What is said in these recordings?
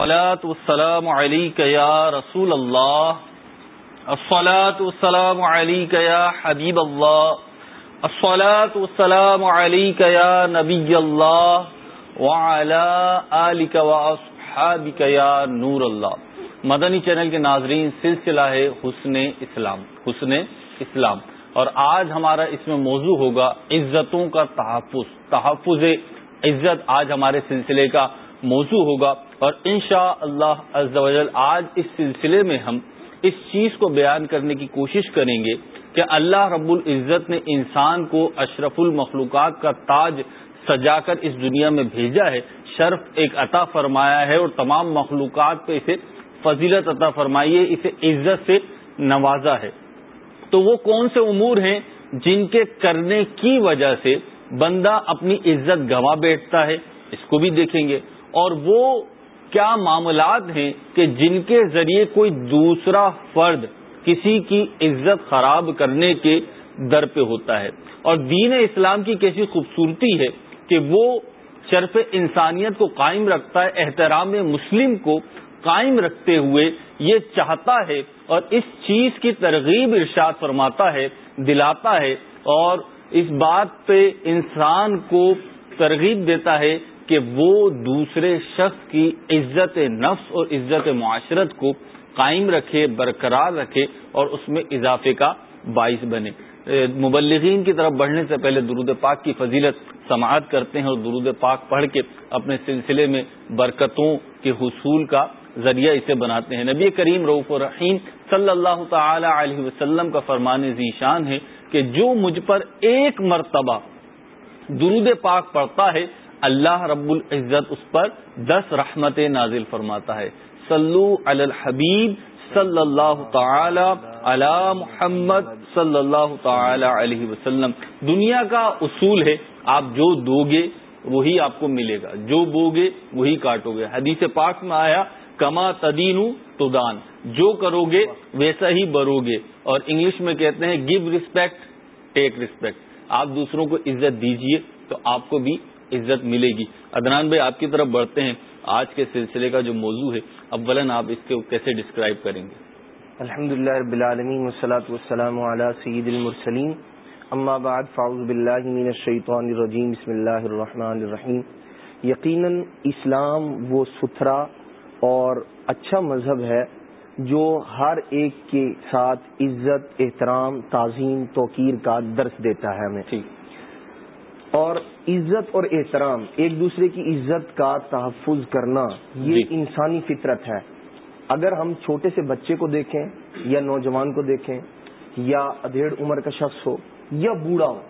الصلاة والسلام عليك يا رسول الله الصلاة والسلام عليك يا حبيب الله الصلاة والسلام عليك يا نبي الله وعلى آلك وأصحابك يا نور الله مدنی چینل کے ناظرین، سلسلہ ہے حسن اسلام حسن اسلام۔ اور آج ہمارا اس میں موضوع ہوگا عزتوں کا تحفظ تحفظ عزت آج ہمارے سلسلے کا موضوع ہوگا۔ اور انشاء اللہ آج اس سلسلے میں ہم اس چیز کو بیان کرنے کی کوشش کریں گے کہ اللہ رب العزت نے انسان کو اشرف المخلوقات کا تاج سجا کر اس دنیا میں بھیجا ہے، شرف ایک عطا فرمایا ہے اور تمام مخلوقات پہ اسے فضیلت عطا فرمائی ہے اسے عزت سے نوازا ہے۔ تو وہ کون سے امور ہیں جن کے کرنے کی وجہ سے بندہ اپنی عزت گوا بیٹھتا ہے؟ اس کو بھی دیکھیں گے۔ اور وہ کیا معاملات ہیں کہ جن کے ذریعے کوئی دوسرا فرد کسی کی عزت خراب کرنے کے در پہ ہوتا ہے؟ اور دین اسلام کی کیسی خوبصورتی ہے کہ وہ شرف انسانیت کو قائم رکھتا ہے، احترام مسلم کو قائم رکھتے ہوئے یہ چاہتا ہے اور اس چیز کی ترغیب ارشاد فرماتا ہے، دلاتا ہے اور اس بات پہ انسان کو ترغیب دیتا ہے کہ وہ دوسرے شخص کی عزت نفس اور عزت معاشرت کو قائم رکھے، برقرار رکھے اور اس میں اضافے کا باعث بنے۔ مبلغین کی طرف بڑھنے سے پہلے درود پاک کی فضیلت سماعت کرتے ہیں اور درود پاک پڑھ کے اپنے سلسلے میں برکتوں کے حصول کا ذریعہ اسے بناتے ہیں۔ نبی کریم رعف الرحیم صلی اللہ تعالی علیہ وسلم کا فرمان ذیشان ہے کہ جو مجھ پر ایک مرتبہ درود پاک پڑتا ہے اللہ رب العزت اس پر دس رحمت نازل فرماتا ہے۔ صلو علی الحبیب صلی اللہ تعالی علی محمد صلی اللہ تعالی علیہ وسلم۔ دنیا کا اصول ہے، آپ جو دو گے وہی آپ کو ملے گا، جو بو گے وہی کاٹو گے حدیث پاک میں آیا، کما تدین تو دان جو کرو گے ویسا ہی برو گے اور انگلش میں کہتے ہیں گیو ریسپیکٹ ٹیک ریسپیکٹ آپ دوسروں کو عزت دیجیے تو آپ کو بھی عزت ملے گی۔ ادنان بھائی آپ کی طرف بڑھتے ہیں۔ آج کے سلسلے کا جو موضوع ہے اولن آپ اس کو کیسے ڈسکرائب کریں گے؟ الحمد للہ رب العالمین والصلاة والسلام علی سید المرسلین. اما بعد فاعوذ باللہ من الشیطان الرجیم بسم اللہ الرحمن الرحیم۔ یقیناً اسلام وہ ستھرا اور اچھا مذہب ہے جو ہر ایک کے ساتھ عزت احترام تعظیم توقیر کا درس دیتا ہے ہمیں۔ ٹھیک۔ اور عزت اور احترام ایک دوسرے کی عزت کا تحفظ کرنا یہ جی۔ انسانی فطرت ہے۔ اگر ہم چھوٹے سے بچے کو دیکھیں یا نوجوان کو دیکھیں یا ادھیڑ عمر کا شخص ہو یا بوڑھا ہو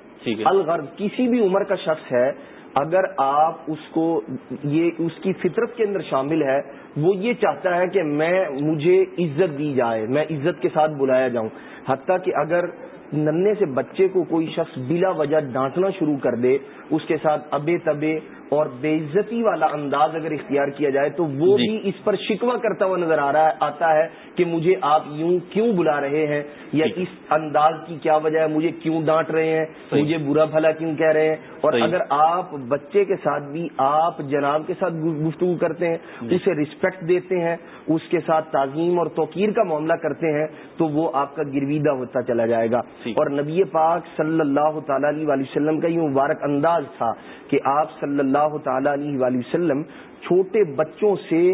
الغرض کسی بھی عمر کا شخص ہے اگر آپ اس کو یہ اس کی فطرت کے اندر شامل ہے وہ یہ چاہتا ہے کہ میں مجھے عزت دی جائے میں عزت کے ساتھ بلایا جاؤں۔ حتیٰ کہ اگر ننے سے بچے کو کوئی شخص بلا وجہ ڈانٹنا شروع کر دے اس کے ساتھ ابے تبے اور بے عزتی والا انداز اگر اختیار کیا جائے تو وہ جی۔ بھی اس پر شکوا کرتا ہوا نظر آ رہا ہے آتا ہے کہ مجھے آپ یوں کیوں بلا رہے ہیں؟ یا جی۔ اس انداز کی کیا وجہ ہے؟ مجھے کیوں ڈانٹ رہے ہیں؟ مجھے برا بھلا کیوں کہہ رہے ہیں؟ اور اگر آپ بچے کے ساتھ بھی آپ جناب کے ساتھ گفتگو کرتے ہیں جی۔ اسے رسپیکٹ دیتے ہیں اس کے ساتھ تعظیم اور توقیر کا معاملہ کرتے ہیں تو وہ آپ کا گرویدہ ہوتا چلا جائے گا۔ اور نبی پاک صلی اللہ تعالی علیہ وسلم کا یہ مبارک انداز تھا کہ آپ صلی اللہ تعالی علیہ وسلم چھوٹے بچوں سے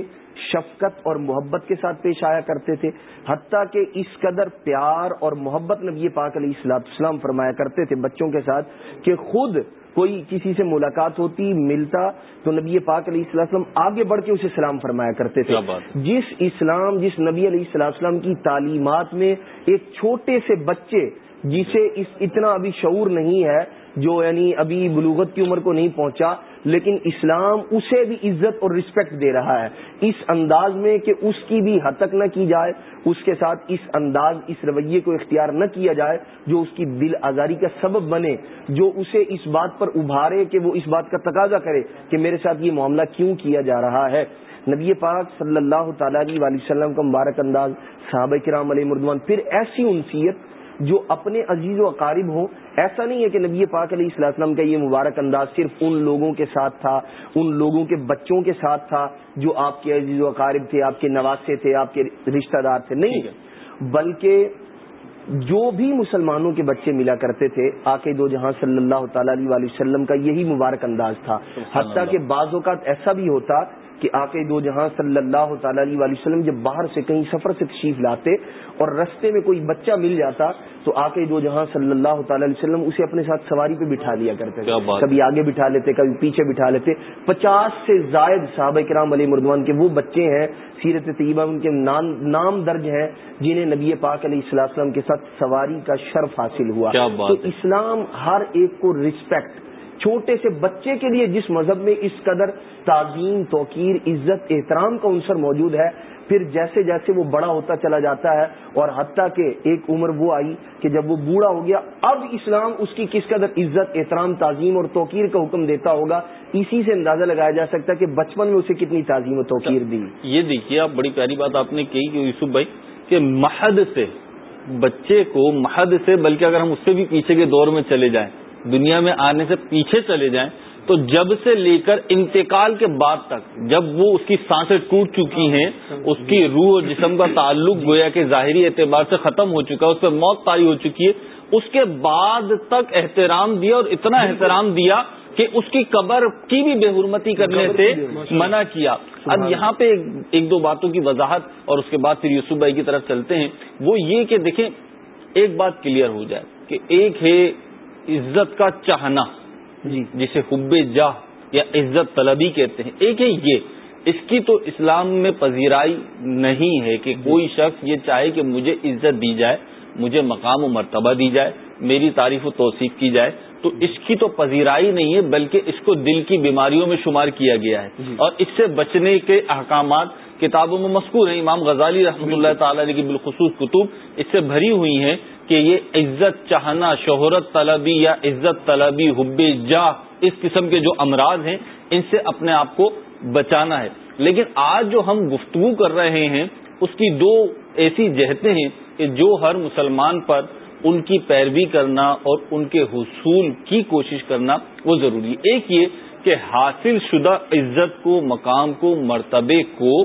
شفقت اور محبت کے ساتھ پیش آیا کرتے تھے حتیٰ کہ اس قدر پیار اور محبت نبی پاک علیہ السلام اسلام فرمایا کرتے تھے بچوں کے ساتھ کہ خود کوئی کسی سے ملاقات ہوتی ملتا تو نبی پاک علیہ السلام آگے بڑھ کے اسے سلام فرمایا کرتے تھے۔ جس اسلام جس نبی علیہ السلام کی تعلیمات میں ایک چھوٹے سے بچے جسے اس اتنا ابھی شعور نہیں ہے جو یعنی ابھی بلوغت کی عمر کو نہیں پہنچا، لیکن اسلام اسے بھی عزت اور رسپیکٹ دے رہا ہے۔ اس انداز میں کہ اس کی بھی حد تک نہ کی جائے، اس کے ساتھ اس انداز، اس رویے کو اختیار نہ کیا جائے جو اس کی دل آزاری کا سبب بنے، جو اسے اس بات پر ابھارے کہ وہ اس بات کا تقاضا کرے کہ میرے ساتھ یہ معاملہ کیوں کیا جا رہا ہے۔ نبی پاک صلی اللہ تعالی علیہ وسلم کا مبارک انداز، صحابہ کرام علیہ مردوان، پھر ایسی انسیت جو اپنے عزیز و اقارب ہوں ایسا نہیں ہے کہ نبی پاک علیہ السلام کا یہ مبارک انداز صرف ان لوگوں کے ساتھ تھا ان لوگوں کے بچوں کے ساتھ تھا جو آپ کے عزیز و اقارب تھے آپ کے نواسے تھے آپ کے رشتہ دار تھے نہیں بلکہ جو بھی مسلمانوں کے بچے ملا کرتے تھے آکے دو جہاں صلی اللہ تعالی علیہ وسلم کا یہی مبارک انداز تھا۔ حتیٰ کہ بعض اوقات ایسا بھی ہوتا کہ آکے دو جہاں صلی اللہ تعالی علیہ وسلم جب باہر سے کہیں سفر سے تشریف لاتے اور رستے میں کوئی بچہ مل جاتا تو آکے دو جہاں صلی اللہ تعالی علیہ وسلم اسے اپنے ساتھ سواری پہ بٹھا لیا کرتے کبھی آگے بٹھا لیتے کبھی پیچھے بٹھا لیتے۔ پچاس سے زائد صحابہ کرام علی مردوان کے وہ بچے ہیں سیرت طیبہ ان کے نام درج ہیں جنہیں نبی پاک علیہ السلام کے ساتھ سواری کا شرف حاصل ہوا۔ تو اسلام ہر ایک کو رسپیکٹ چھوٹے سے بچے کے لیے جس مذہب میں اس قدر تعظیم، توقیر، عزت، احترام کا عنصر موجود ہے، پھر جیسے جیسے وہ بڑا ہوتا چلا جاتا ہے اور حتیٰ کہ ایک عمر وہ آئی کہ جب وہ بوڑھا ہو گیا، اب اسلام اس کی کس قدر عزت، احترام، تعظیم اور توقیر کا حکم دیتا ہوگا، اسی سے اندازہ لگایا جا سکتا ہے کہ بچپن میں اسے کتنی تعظیم و توقیر دی۔ یہ دیکھیے، آپ بڑی پیاری بات آپ نے کہی کہ یوسف بھائی کہ محد سے، بچے کو محد سے، بلکہ اگر ہم اس سے بھی پیچھے کے دور میں چلے جائیں دنیا میں آنے سے پیچھے چلے جائیں تو جب سے لے کر انتقال کے بعد تک جب وہ اس کی سانسیں ٹوٹ چکی ہیں اس کی روح اور جسم کا تعلق گویا کہ ظاہری اعتبار سے ختم ہو چکا ہے اس پہ موت تاری ہو چکی ہے اس کے بعد تک احترام دیا اور اتنا احترام دیا کہ اس کی قبر کی بھی بے حرمتی کرنے سے منع کیا۔ اب یہاں پہ ایک دو باتوں کی وضاحت اور اس کے بعد پھر یوسف بھائی کی طرف چلتے ہیں۔ وہ یہ کہ دیکھیں ایک بات کلیئر ہو جائے کہ ایک ہے عزت کا چاہنا جی۔ جسے حب جاہ یا عزت طلبی کہتے ہیں۔ ایک ہے یہ اس کی تو اسلام میں پذیرائی نہیں ہے کہ کوئی شخص یہ چاہے کہ مجھے عزت دی جائے مجھے مقام و مرتبہ دی جائے میری تعریف و توصیف کی جائے۔ تو اس کی تو پذیرائی نہیں ہے بلکہ اس کو دل کی بیماریوں میں شمار کیا گیا ہے۔ جی۔ اور اس سے بچنے کے احکامات کتابوں میں مذکور ہیں۔ امام غزالی رحمۃ اللہ تعالی علیہ کی بالخصوص کتب اس سے بھری ہوئی ہیں۔ کہ یہ عزت چاہنا شہرت طلبی یا عزت طلبی حب جا اس قسم کے جو امراض ہیں ان سے اپنے آپ کو بچانا ہے۔ لیکن آج جو ہم گفتگو کر رہے ہیں اس کی دو ایسی جہتیں ہیں کہ جو ہر مسلمان پر ان کی پیروی کرنا اور ان کے حصول کی کوشش کرنا وہ ضروری ہے۔ ایک یہ کہ حاصل شدہ عزت کو مقام کو مرتبے کو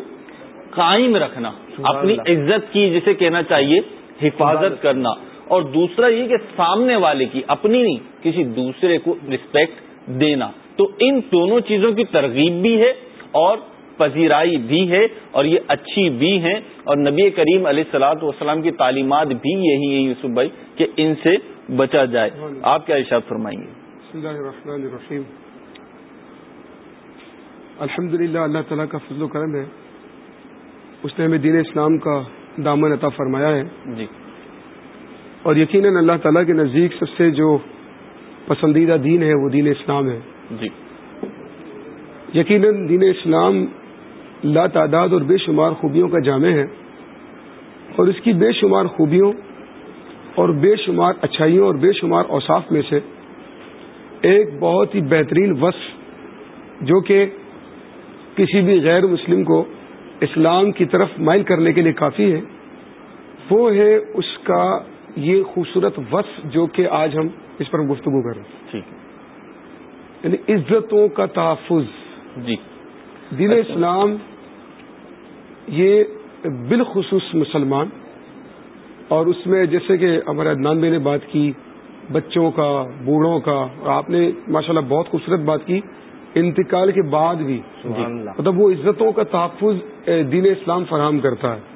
قائم رکھنا اپنی عزت کی جسے کہنا چاہیے حفاظت۔ کرنا۔ اور دوسرا یہ کہ سامنے والے کی اپنی نہیں کسی دوسرے کو رسپیکٹ دینا۔ تو ان دونوں چیزوں کی ترغیب بھی ہے اور پذیرائی بھی ہے اور یہ اچھی بھی ہیں۔ اور نبی کریم علیہ السلاۃ والسلام کی تعلیمات بھی یہی ہیں یوسف بھائی کہ ان سے بچا جائے۔ آپ کیا ارشاد فرمائیں گے الحمد للہ اللہ تعالیٰ کا فضل و کرم ہے۔ اس نے ہمیں دین اسلام کا دامن عطا فرمایا ہے۔ جی۔ اور یقیناً اللہ تعالیٰ کے نزدیک سب سے جو پسندیدہ دین ہے وہ دین اسلام ہے۔ جی۔ یقیناً دین اسلام لا تعداد اور بے شمار خوبیوں کا جامع ہے اور اس کی بے شمار خوبیوں اور بے شمار اچھائیوں اور بے شمار اوصاف میں سے ایک بہت ہی بہترین وصف جو کہ کسی بھی غیر مسلم کو اسلام کی طرف مائل کرنے کے لیے کافی ہے وہ ہے اس کا یہ خوبصورت وصف جو کہ آج ہم اس پر گفتگو کر رہے ہیں۔ یعنی عزتوں کا تحفظ۔ جی۔ دین اچھا۔ اسلام یہ بالخصوص مسلمان اور اس میں جیسے کہ ہمارے عدنان بھائی نے بات کی بچوں کا بوڑھوں کا اور آپ نے ماشاءاللہ بہت خوبصورت بات کی انتقال کے بعد بھی۔ مطلب وہ عزتوں کا تحفظ دین اسلام فراہم کرتا ہے۔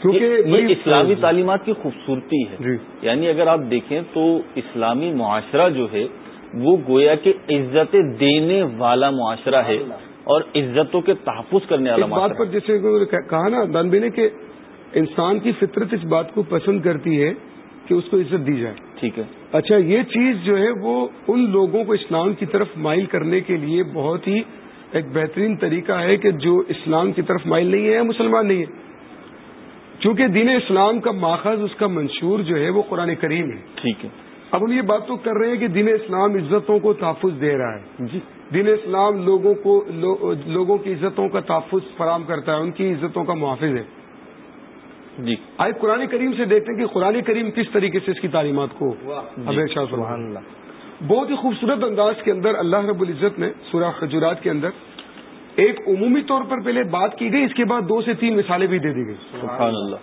کیونکہ یہ اسلامی تعلیمات کی خوبصورتی ہے۔ جی۔ یعنی اگر آپ دیکھیں تو اسلامی معاشرہ جو ہے وہ گویا کہ عزت دینے والا معاشرہ ہے اور عزتوں کے تحفظ کرنے والا بات پر جیسے کہا نا دان نے کہ انسان کی فطرت اس بات کو پسند کرتی ہے کہ اس کو عزت دی جائے۔ ٹھیک ہے۔ اچھا یہ چیز جو ہے وہ ان لوگوں کو اسلام کی طرف مائل کرنے کے لیے بہت ہی ایک بہترین طریقہ ہے کہ جو اسلام کی طرف مائل نہیں ہے مسلمان نہیں ہے۔ چونکہ دین اسلام کا ماخذ اس کا منشور جو ہے وہ قرآن کریم ہے۔ ٹھیک ہے۔ اب ہم یہ بات تو کر رہے ہیں کہ دین اسلام عزتوں کو تحفظ دے رہا ہے۔ جی۔ دین اسلام لوگوں کو لوگوں کی عزتوں کا تحفظ فراہم کرتا ہے ان کی عزتوں کا محافظ ہے۔ جی۔ آئے قرآن کریم سے دیکھتے ہیں کہ قرآن کریم کس طریقے سے اس کی تعلیمات کو سبحان اللہ۔ بہت ہی خوبصورت انداز کے اندر اللہ رب العزت نے سورہ حجرات کے اندر ایک عمومی طور پر پہلے بات کی گئی اس کے بعد دو سے تین مثالیں بھی دے دی گئی۔ سبحان اللہ۔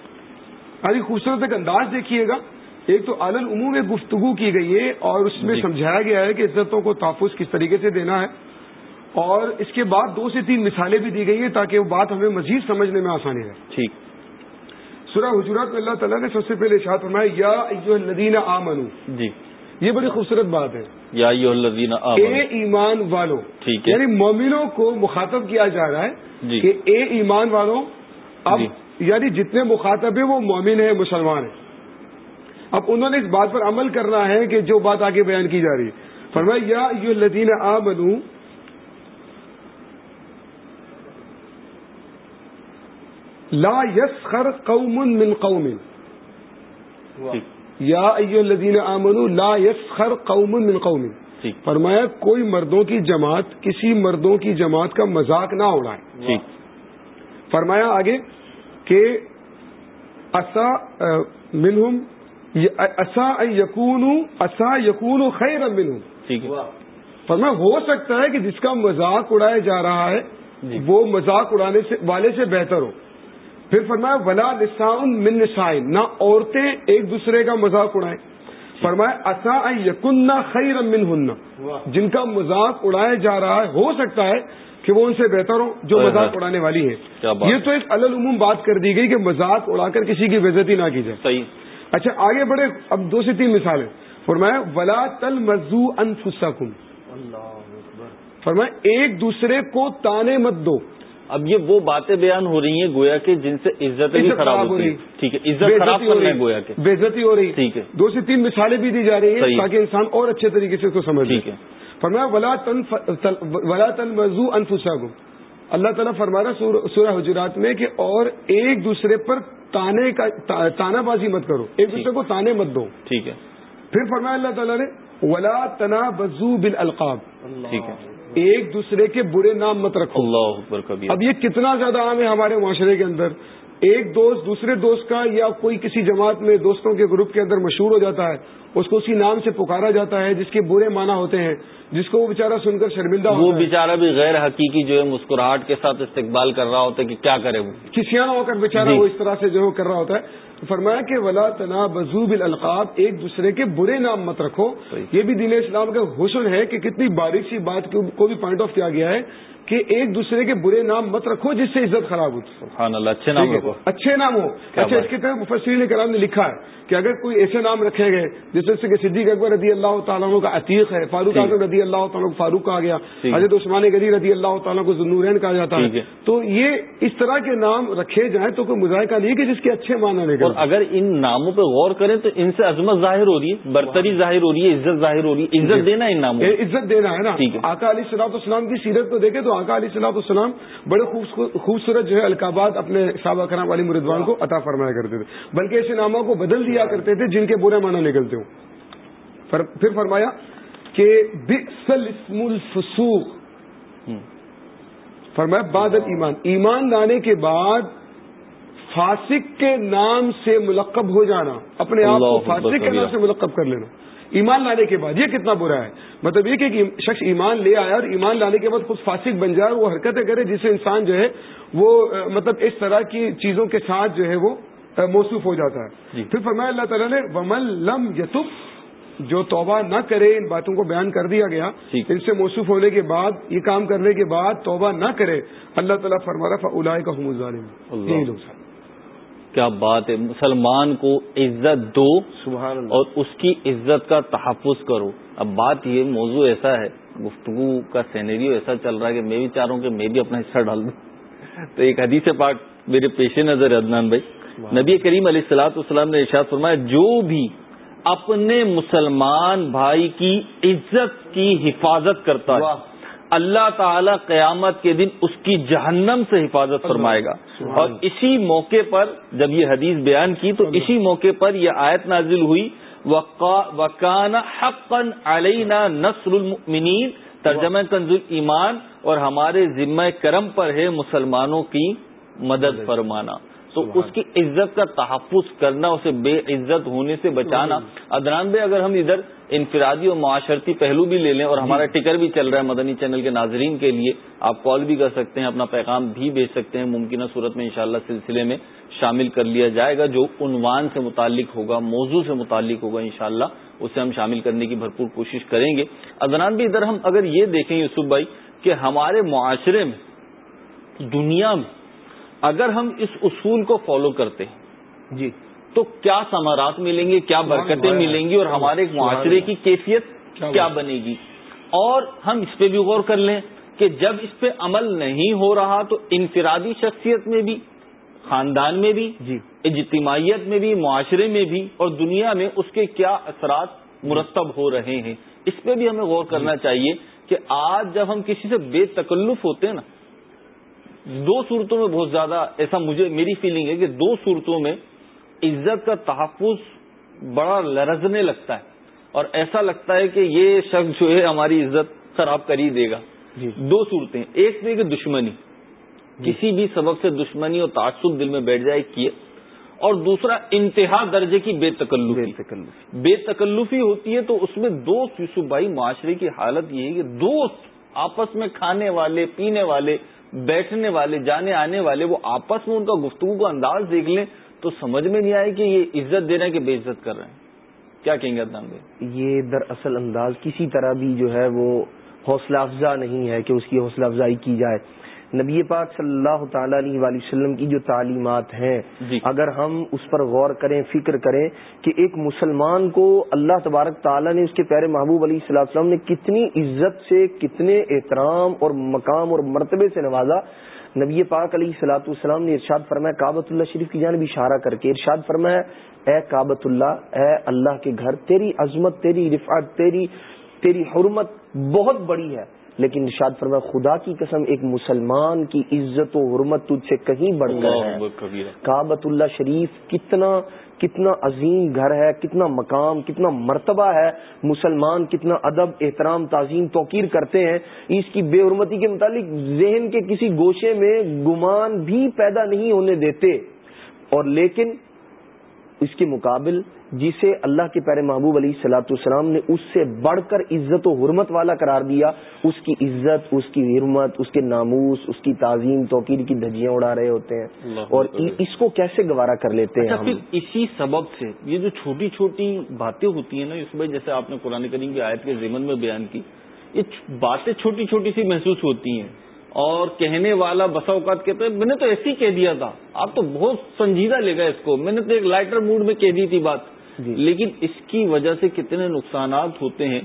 ابھی خوبصورت ایک انداز دیکھیے گا۔ ایک تو عالل عموم میں گفتگو کی گئی ہے اور اس میں جی۔ سمجھایا گیا ہے کہ عزتوں کو تحفظ کس طریقے سے دینا ہے۔ اور اس کے بعد دو سے تین مثالیں بھی دی گئی ہیں تاکہ وہ بات ہمیں مزید سمجھنے میں آسانی رہے۔ ٹھیک۔ سورہ حجورات میں اللہ تعالیٰ نے سب سے پہلے اشاعت فرمایا یا الذین آمنو جی۔ یہ بڑی خوبصورت بات ہے۔ یا اے ایمان والو ٹھیک ہے۔ یعنی مومنوں کو مخاطب کیا جا رہا ہے جی۔ کہ اے ایمان والوں اب جی۔ یعنی جتنے مخاطب ہیں وہ مومن ہیں مسلمان ہیں۔ اب انہوں نے اس بات پر عمل کرنا ہے کہ جو بات آگے بیان کی جا رہی ہے۔ فرمایا یا ایو الذین آمنو لا یسخر قوم من قوم۔ یا ایو الذین آمنو لا یسخر قوم من قوم. فرمایا کوئی مردوں کی جماعت کسی مردوں کی جماعت کا مذاق نہ اڑائے. فرمایا آگے کہ اصا منہم اصا یقون اصا یقون خیر منہم. ہے. فرمایا ہو سکتا ہے کہ جس کا مذاق اڑایا جا رہا ہے جی. وہ مذاق اڑانے والے سے بہتر ہو. پھر فرمایا ولا نساء من نسائن نہ عورتیں ایک دوسرے کا مذاق اڑائیں۔ فرمایا اصا یقن خیر من جن کا مذاق اڑایا جا رہا ہے ہو سکتا ہے کہ وہ ان سے بہتر ہو جو ہاں، مذاق ہاں۔ اڑانے والی ہے؟ یہ تو ایک العموم بات کر دی گئی کہ مذاق اڑا کر کسی کی بےزتی نہ کی جائے۔ صحیح۔ اچھا آگے بڑھے اب دو سے تین مثالیں۔ فرمایا ولا تل مزو انفسکم فرمایا ایک دوسرے کو تانے مت دو۔ اب یہ وہ باتیں بیان ہو رہی ہیں گویا کہ جن سے عزتیں بھی خراب ہو رہی۔ ٹھیک ہے عزت خراب ہو کرنا ہے رہی گویا کہ۔ بےزتی ہو رہی۔ ٹھیک ہے۔ دو سے تین مثالیں بھی دی جا رہی ہیں تاکہ انسان اور اچھے طریقے سے اس کو سمجھ ٹھیک ہے۔ فرمایا ولا تن ولا تن مزو انفسکم اللہ تعالیٰ فرما رہا سور- سورہ حجرات میں کہ اور ایک دوسرے پر تانے کا تا- تانا بازی مت کرو۔ ایک دوسرے کو تانے مت دو۔ ٹھیک ہے۔ پھر فرمایا اللہ تعالیٰ نے ولا تنا بزو بل القاب ٹھیک ہے۔ ایک دوسرے کے برے نام مت رکھو۔ اللہ اکبر کبیر۔ اب یہ کتنا زیادہ عام ہے ہمارے معاشرے کے اندر۔ ایک دوست دوسرے دوست کا یا کوئی کسی جماعت میں دوستوں کے گروپ کے اندر مشہور ہو جاتا ہے اس کو اسی نام سے پکارا جاتا ہے جس کے برے معنی ہوتے ہیں جس کو وہ بےچارا سن کر شرمندہ وہ بیچارہ بھی غیر حقیقی جو ہے مسکراہٹ کے ساتھ استقبال کر رہا ہوتا ہے کہ کیا کرے وہ؟ کسیانہ ہو کر بےچارا جی۔ وہ اس طرح سے جو ہے کر رہا ہوتا ہے۔ فرمایا کہ ولا تنا بزوب القاب ایک دوسرے کے برے نام مت رکھو۔ یہ بھی دین اسلام کا حسن ہے کہ کتنی باریک سی بات کو بھی پوائنٹ آف کیا گیا ہے کہ ایک دوسرے کے برے نام مت رکھو جس سے عزت خراب ہوتی سبحان اللہ اچھے نام؟ رکھو اچھے نام ہو اچھا اس کے تحت مفسرین کرام نے لکھا ہے کہ اگر کوئی ایسے نام رکھے گئے جیسے کہ صدیق اکبر رضی اللہ تعالیٰ عنہ کا عتیق ہے فاروق۔ اعظم رضی اللہ تعالیٰ کو فاروق کہا گیا۔ حضرت عثمان غنی رضی اللہ تعالیٰ کو ذنورین کہا جاتا ہے۔ تو یہ اس طرح کے نام رکھے جائیں تو کوئی مذائقہ نہیں کہ جس کے اچھے معنی اور نکل اگر ان ناموں پہ غور کریں تو ان سے عظمت ظاہر ہو رہی ہے برتری ظاہر ہو رہی ہے عزت ظاہر ہو رہی ہے عزت دینا ان ناموں عزت دینا ہے نا۔ آقا علی صلاح السلام کی سیرت کو دیکھیں تو آقا علی صلاح السلام بڑے خوبصور- خوبصورت جو ہے القابات اپنے صحابہ کرام والی مردوان کو عطا فرمایا کرتے تھے۔ بلکہ ایسے ناموں کو بدل دیا کرتے تھے جن کے برے معنی نکلتے ہوں۔ پھر فرمایا کہ بئس الاسم الفسوق۔ فرمایا بعد ایمان ایمان لانے کے بعد فاسق کے نام سے ملقب ہو جانا اپنے آپ کو فاسق کے نام۔ سے ملقب کر لینا۔ ایمان لانے کے بعد یہ کتنا برا ہے مطلب یہ کہ شخص ایمان لے آیا اور ایمان لانے کے بعد خود فاسق بن جائے وہ حرکتیں کرے جس سے انسان جو ہے وہ مطلب اس طرح کی چیزوں کے ساتھ جو ہے وہ موصوف ہو جاتا ہے جی۔ پھر فرمایا اللہ تعالیٰ نے ومن لم یتب جو توبہ نہ کرے ان باتوں کو بیان کر دیا گیا۔ ان سے موصوف ہونے کے بعد یہ کام کرنے کے بعد توبہ نہ کرے اللہ تعالیٰ فرما رہا فلاح کا حمود اللہ۔ یہی لوگ کیا بات ہے؟ مسلمان کو عزت دو سبحان اللہ۔ اور اس کی عزت کا تحفظ کرو۔ اب بات یہ موضوع ایسا ہے گفتگو کا سینیریو ایسا چل رہا ہے کہ میں بھی چاہ رہا ہوں کہ میں بھی اپنا حصہ ڈال دوں۔ تو ایک حدیث پاک میرے پیش نظر ہے عدنان بھائی۔ نبی کریم علیہ السلاۃ والسلام نے ارشاد فرمایا جو بھی اپنے مسلمان بھائی کی عزت کی حفاظت کرتا ہے۔ اللہ تعالی قیامت کے دن اس کی جہنم سے حفاظت فرمائے گا۔ اور اسی موقع پر جب یہ حدیث بیان کی تو اسی موقع پر یہ آیت نازل ہوئی۔ وکان حقن علینا نصر المؤمنین۔ ترجمہ کنز ایمان اور ہمارے ذمہ کرم پر ہے مسلمانوں کی مدد۔ فرمانا۔ تو اس کی عزت کا تحفظ کرنا اسے بے عزت ہونے سے بچانا۔ ادران بھائی اگر ہم ادھر انفرادی اور معاشرتی پہلو بھی لے لیں اور ہمارا جی۔ ٹکر بھی چل رہا ہے مدنی چینل کے ناظرین کے لیے آپ کال بھی کر سکتے ہیں اپنا پیغام بھی بھیج سکتے ہیں ممکنہ صورت میں انشاءاللہ سلسلے میں شامل کر لیا جائے گا جو عنوان سے متعلق ہوگا موضوع سے متعلق ہوگا انشاءاللہ اسے ہم شامل کرنے کی بھرپور کوشش کریں گے۔ ادنان بھی ادھر ہم اگر یہ دیکھیں یوسف بھائی کہ ہمارے معاشرے میں دنیا میں اگر ہم اس اصول کو فالو کرتے ہیں جی۔ تو کیا ثمرات ملیں گے کیا برکتیں ملیں گی اور ہمارے معاشرے کی کیفیت کیا بنے گی؟ اور ہم اس پہ بھی غور کر لیں کہ جب اس پہ عمل نہیں ہو رہا تو انفرادی شخصیت میں بھی خاندان میں بھی جی۔ اجتماعیت میں بھی معاشرے میں بھی اور دنیا میں اس کے کیا اثرات مرتب ہو رہے ہیں۔ اس پہ بھی ہمیں غور کرنا جی۔ چاہیے کہ آج جب ہم کسی سے بے تکلف ہوتے ہیں نا دو صورتوں میں بہت زیادہ ایسا مجھے میری فیلنگ ہے کہ دو صورتوں میں عزت کا تحفظ بڑا لرزنے لگتا ہے اور ایسا لگتا ہے کہ یہ شخص جو ہے ہماری عزت خراب کر ہی دے گا۔ جی۔ دو صورتیں۔ ایک تو کہ دشمنی۔ جی۔ کسی بھی سبب سے دشمنی اور تعصب دل میں بیٹھ جائے کیے اور دوسرا انتہا درجے کی بے تکلفی۔ تکلف بے تکلفی ہوتی ہے تو اس میں دوست یوسف بھائی معاشرے کی حالت یہ ہے کہ دوست آپس میں کھانے والے پینے والے بیٹھنے والے، جانے آنے والے، وہ آپس میں ان کا گفتگو کا انداز دیکھ لیں تو سمجھ میں نہیں آئے کہ یہ عزت دے رہے ہیں کہ بے عزت کر رہے ہیں۔ کیا کہیں گے ادنان بھائی؟ یہ دراصل انداز کسی طرح بھی جو ہے وہ حوصلہ افزا نہیں ہے کہ اس کی حوصلہ افزائی کی جائے۔ نبی پاک صلی اللہ تعالی علیہ وآلہ وسلم کی جو تعلیمات ہیں جی۔ اگر ہم اس پر غور کریں فکر کریں کہ ایک مسلمان کو اللہ تبارک تعالیٰ نے اس کے پیارے محبوب علیہ صلی اللہ وسلم نے کتنی عزت سے کتنے احترام اور مقام اور مرتبے سے نوازا نبی پاک علیہ سلاۃ والسلام نے ارشاد فرمایا کابت اللہ شریف کی جانب اشارہ کر کے ارشاد فرمایا اے کابت اللہ اے اللہ کے گھر تیری عظمت تیری رفعت تیری تیری حرمت بہت بڑی ہے۔ لیکن ارشاد فرمایا خدا کی قسم ایک مسلمان کی عزت و حرمت تجھ سے کہیں بڑھ کر ہے۔ کابت اللہ شریف کتنا کتنا عظیم گھر ہے کتنا مقام کتنا مرتبہ ہے۔ مسلمان کتنا ادب احترام تعظیم توقیر کرتے ہیں۔ اس کی بے حرمتی کے متعلق ذہن کے کسی گوشے میں گمان بھی پیدا نہیں ہونے دیتے۔ اور لیکن اس کے مقابل جسے اللہ کے پیارے محبوب علیہ سلاۃ السلام نے اس سے بڑھ کر عزت و حرمت والا قرار دیا اس کی عزت اس کی حرمت اس کے ناموس اس کی تعظیم توقیر کی دھجیاں اڑا رہے ہوتے ہیں۔ اور اس کو کیسے گوارا کر لیتے ہیں اچھا پھر اسی سبب سے یہ جو چھوٹی چھوٹی باتیں ہوتی ہیں نا اس میں جیسے آپ نے قرآن کریم کی آیت کے ضمن میں بیان کی یہ باتیں چھوٹی چھوٹی سی محسوس ہوتی ہیں۔ اور کہنے والا بسا اوقات کہتے ہیں میں نے تو ایسے ہی کہہ دیا تھا۔ آپ تو بہت سنجیدہ لے گئے اس کو۔ میں نے تو ایک لائٹر موڈ میں کہہ دی تھی بات۔ جی۔ لیکن اس کی وجہ سے کتنے نقصانات ہوتے ہیں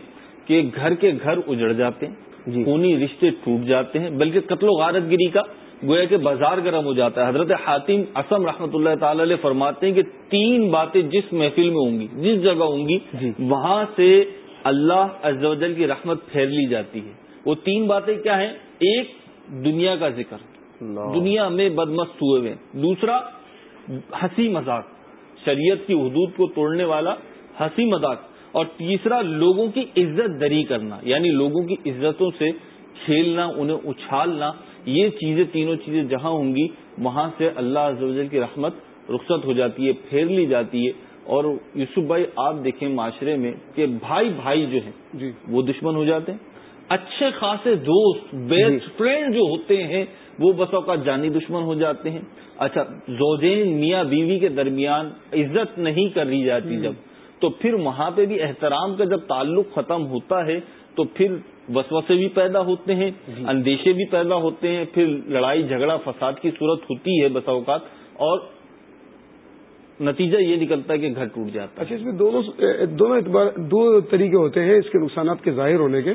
کہ گھر کے گھر اجڑ جاتے ہیں جی۔ خونی رشتے ٹوٹ جاتے ہیں بلکہ قتل و غارت گری کا گویا کہ بازار گرم ہو جاتا ہے۔ حضرت حاتم اسم رحمۃ اللہ تعالی علیہ فرماتے ہیں کہ تین باتیں جس محفل میں ہوں گی جس جگہ ہوں گی جی۔ وہاں سے اللہ جل کی رحمت پھیر لی جاتی ہے۔ وہ تین باتیں کیا ہیں؟ ایک دنیا کا ذکر دنیا میں بدمست ہوئے ہوئے۔ دوسرا ہنسی مذاق۔ شریعت کی حدود کو توڑنے والا ہنسی مذاق۔ اور تیسرا لوگوں کی عزت دری کرنا یعنی لوگوں کی عزتوں سے کھیلنا انہیں اچھالنا۔ یہ چیزیں تینوں چیزیں جہاں ہوں گی وہاں سے اللہ عزوجل کی رحمت رخصت ہو جاتی ہے پھیر لی جاتی ہے۔ اور یوسف بھائی آپ دیکھیں معاشرے میں کہ بھائی بھائی جو ہیں جی۔ وہ دشمن ہو جاتے ہیں۔ اچھے خاصے دوست بیسٹ جی۔ فرینڈ جو ہوتے ہیں وہ بسوں کا جانی دشمن ہو جاتے ہیں۔ اچھا زوجین میاں بیوی کے درمیان عزت نہیں کر رہی جاتی جب۔ تو پھر وہاں پہ بھی احترام کا جب تعلق ختم ہوتا ہے تو پھر وسوسے بھی پیدا ہوتے ہیں جی۔ اندیشے بھی پیدا ہوتے ہیں پھر لڑائی جھگڑا فساد کی صورت ہوتی ہے بسا اوقات اور نتیجہ یہ نکلتا ہے کہ گھر ٹوٹ جاتا ہے۔ اچھا اس میں دونوں دونوں اعتبار دو طریقے ہوتے ہیں اس کے نقصانات کے ظاہر ہونے کے۔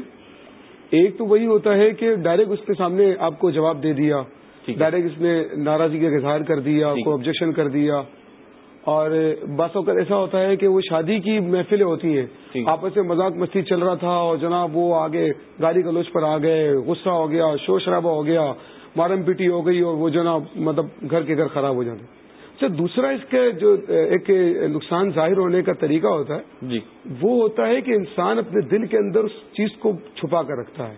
ایک تو وہی ہوتا ہے کہ ڈائریکٹ اس کے سامنے آپ کو جواب دے دیا ڈائریکٹ اس نے ناراضگی کا اظہار کر دیا کو آبجیکشن کر دیا۔ اور بس اوقات ایسا ہوتا ہے کہ وہ شادی کی محفلیں ہوتی ہیں۔ آپس میں مذاق مستی چل رہا تھا اور جناب وہ آگے گاڑی گلوچ پر آ گئے غصہ ہو گیا شور شرابہ ہو گیا مارم پیٹی ہو گئی اور وہ جناب مطلب گھر کے گھر خراب ہو جاتے۔ اچھا دوسرا اس کے جو ایک نقصان ظاہر ہونے کا طریقہ ہوتا ہے جی۔ وہ ہوتا ہے کہ انسان اپنے دل کے اندر اس چیز کو چھپا کر رکھتا ہے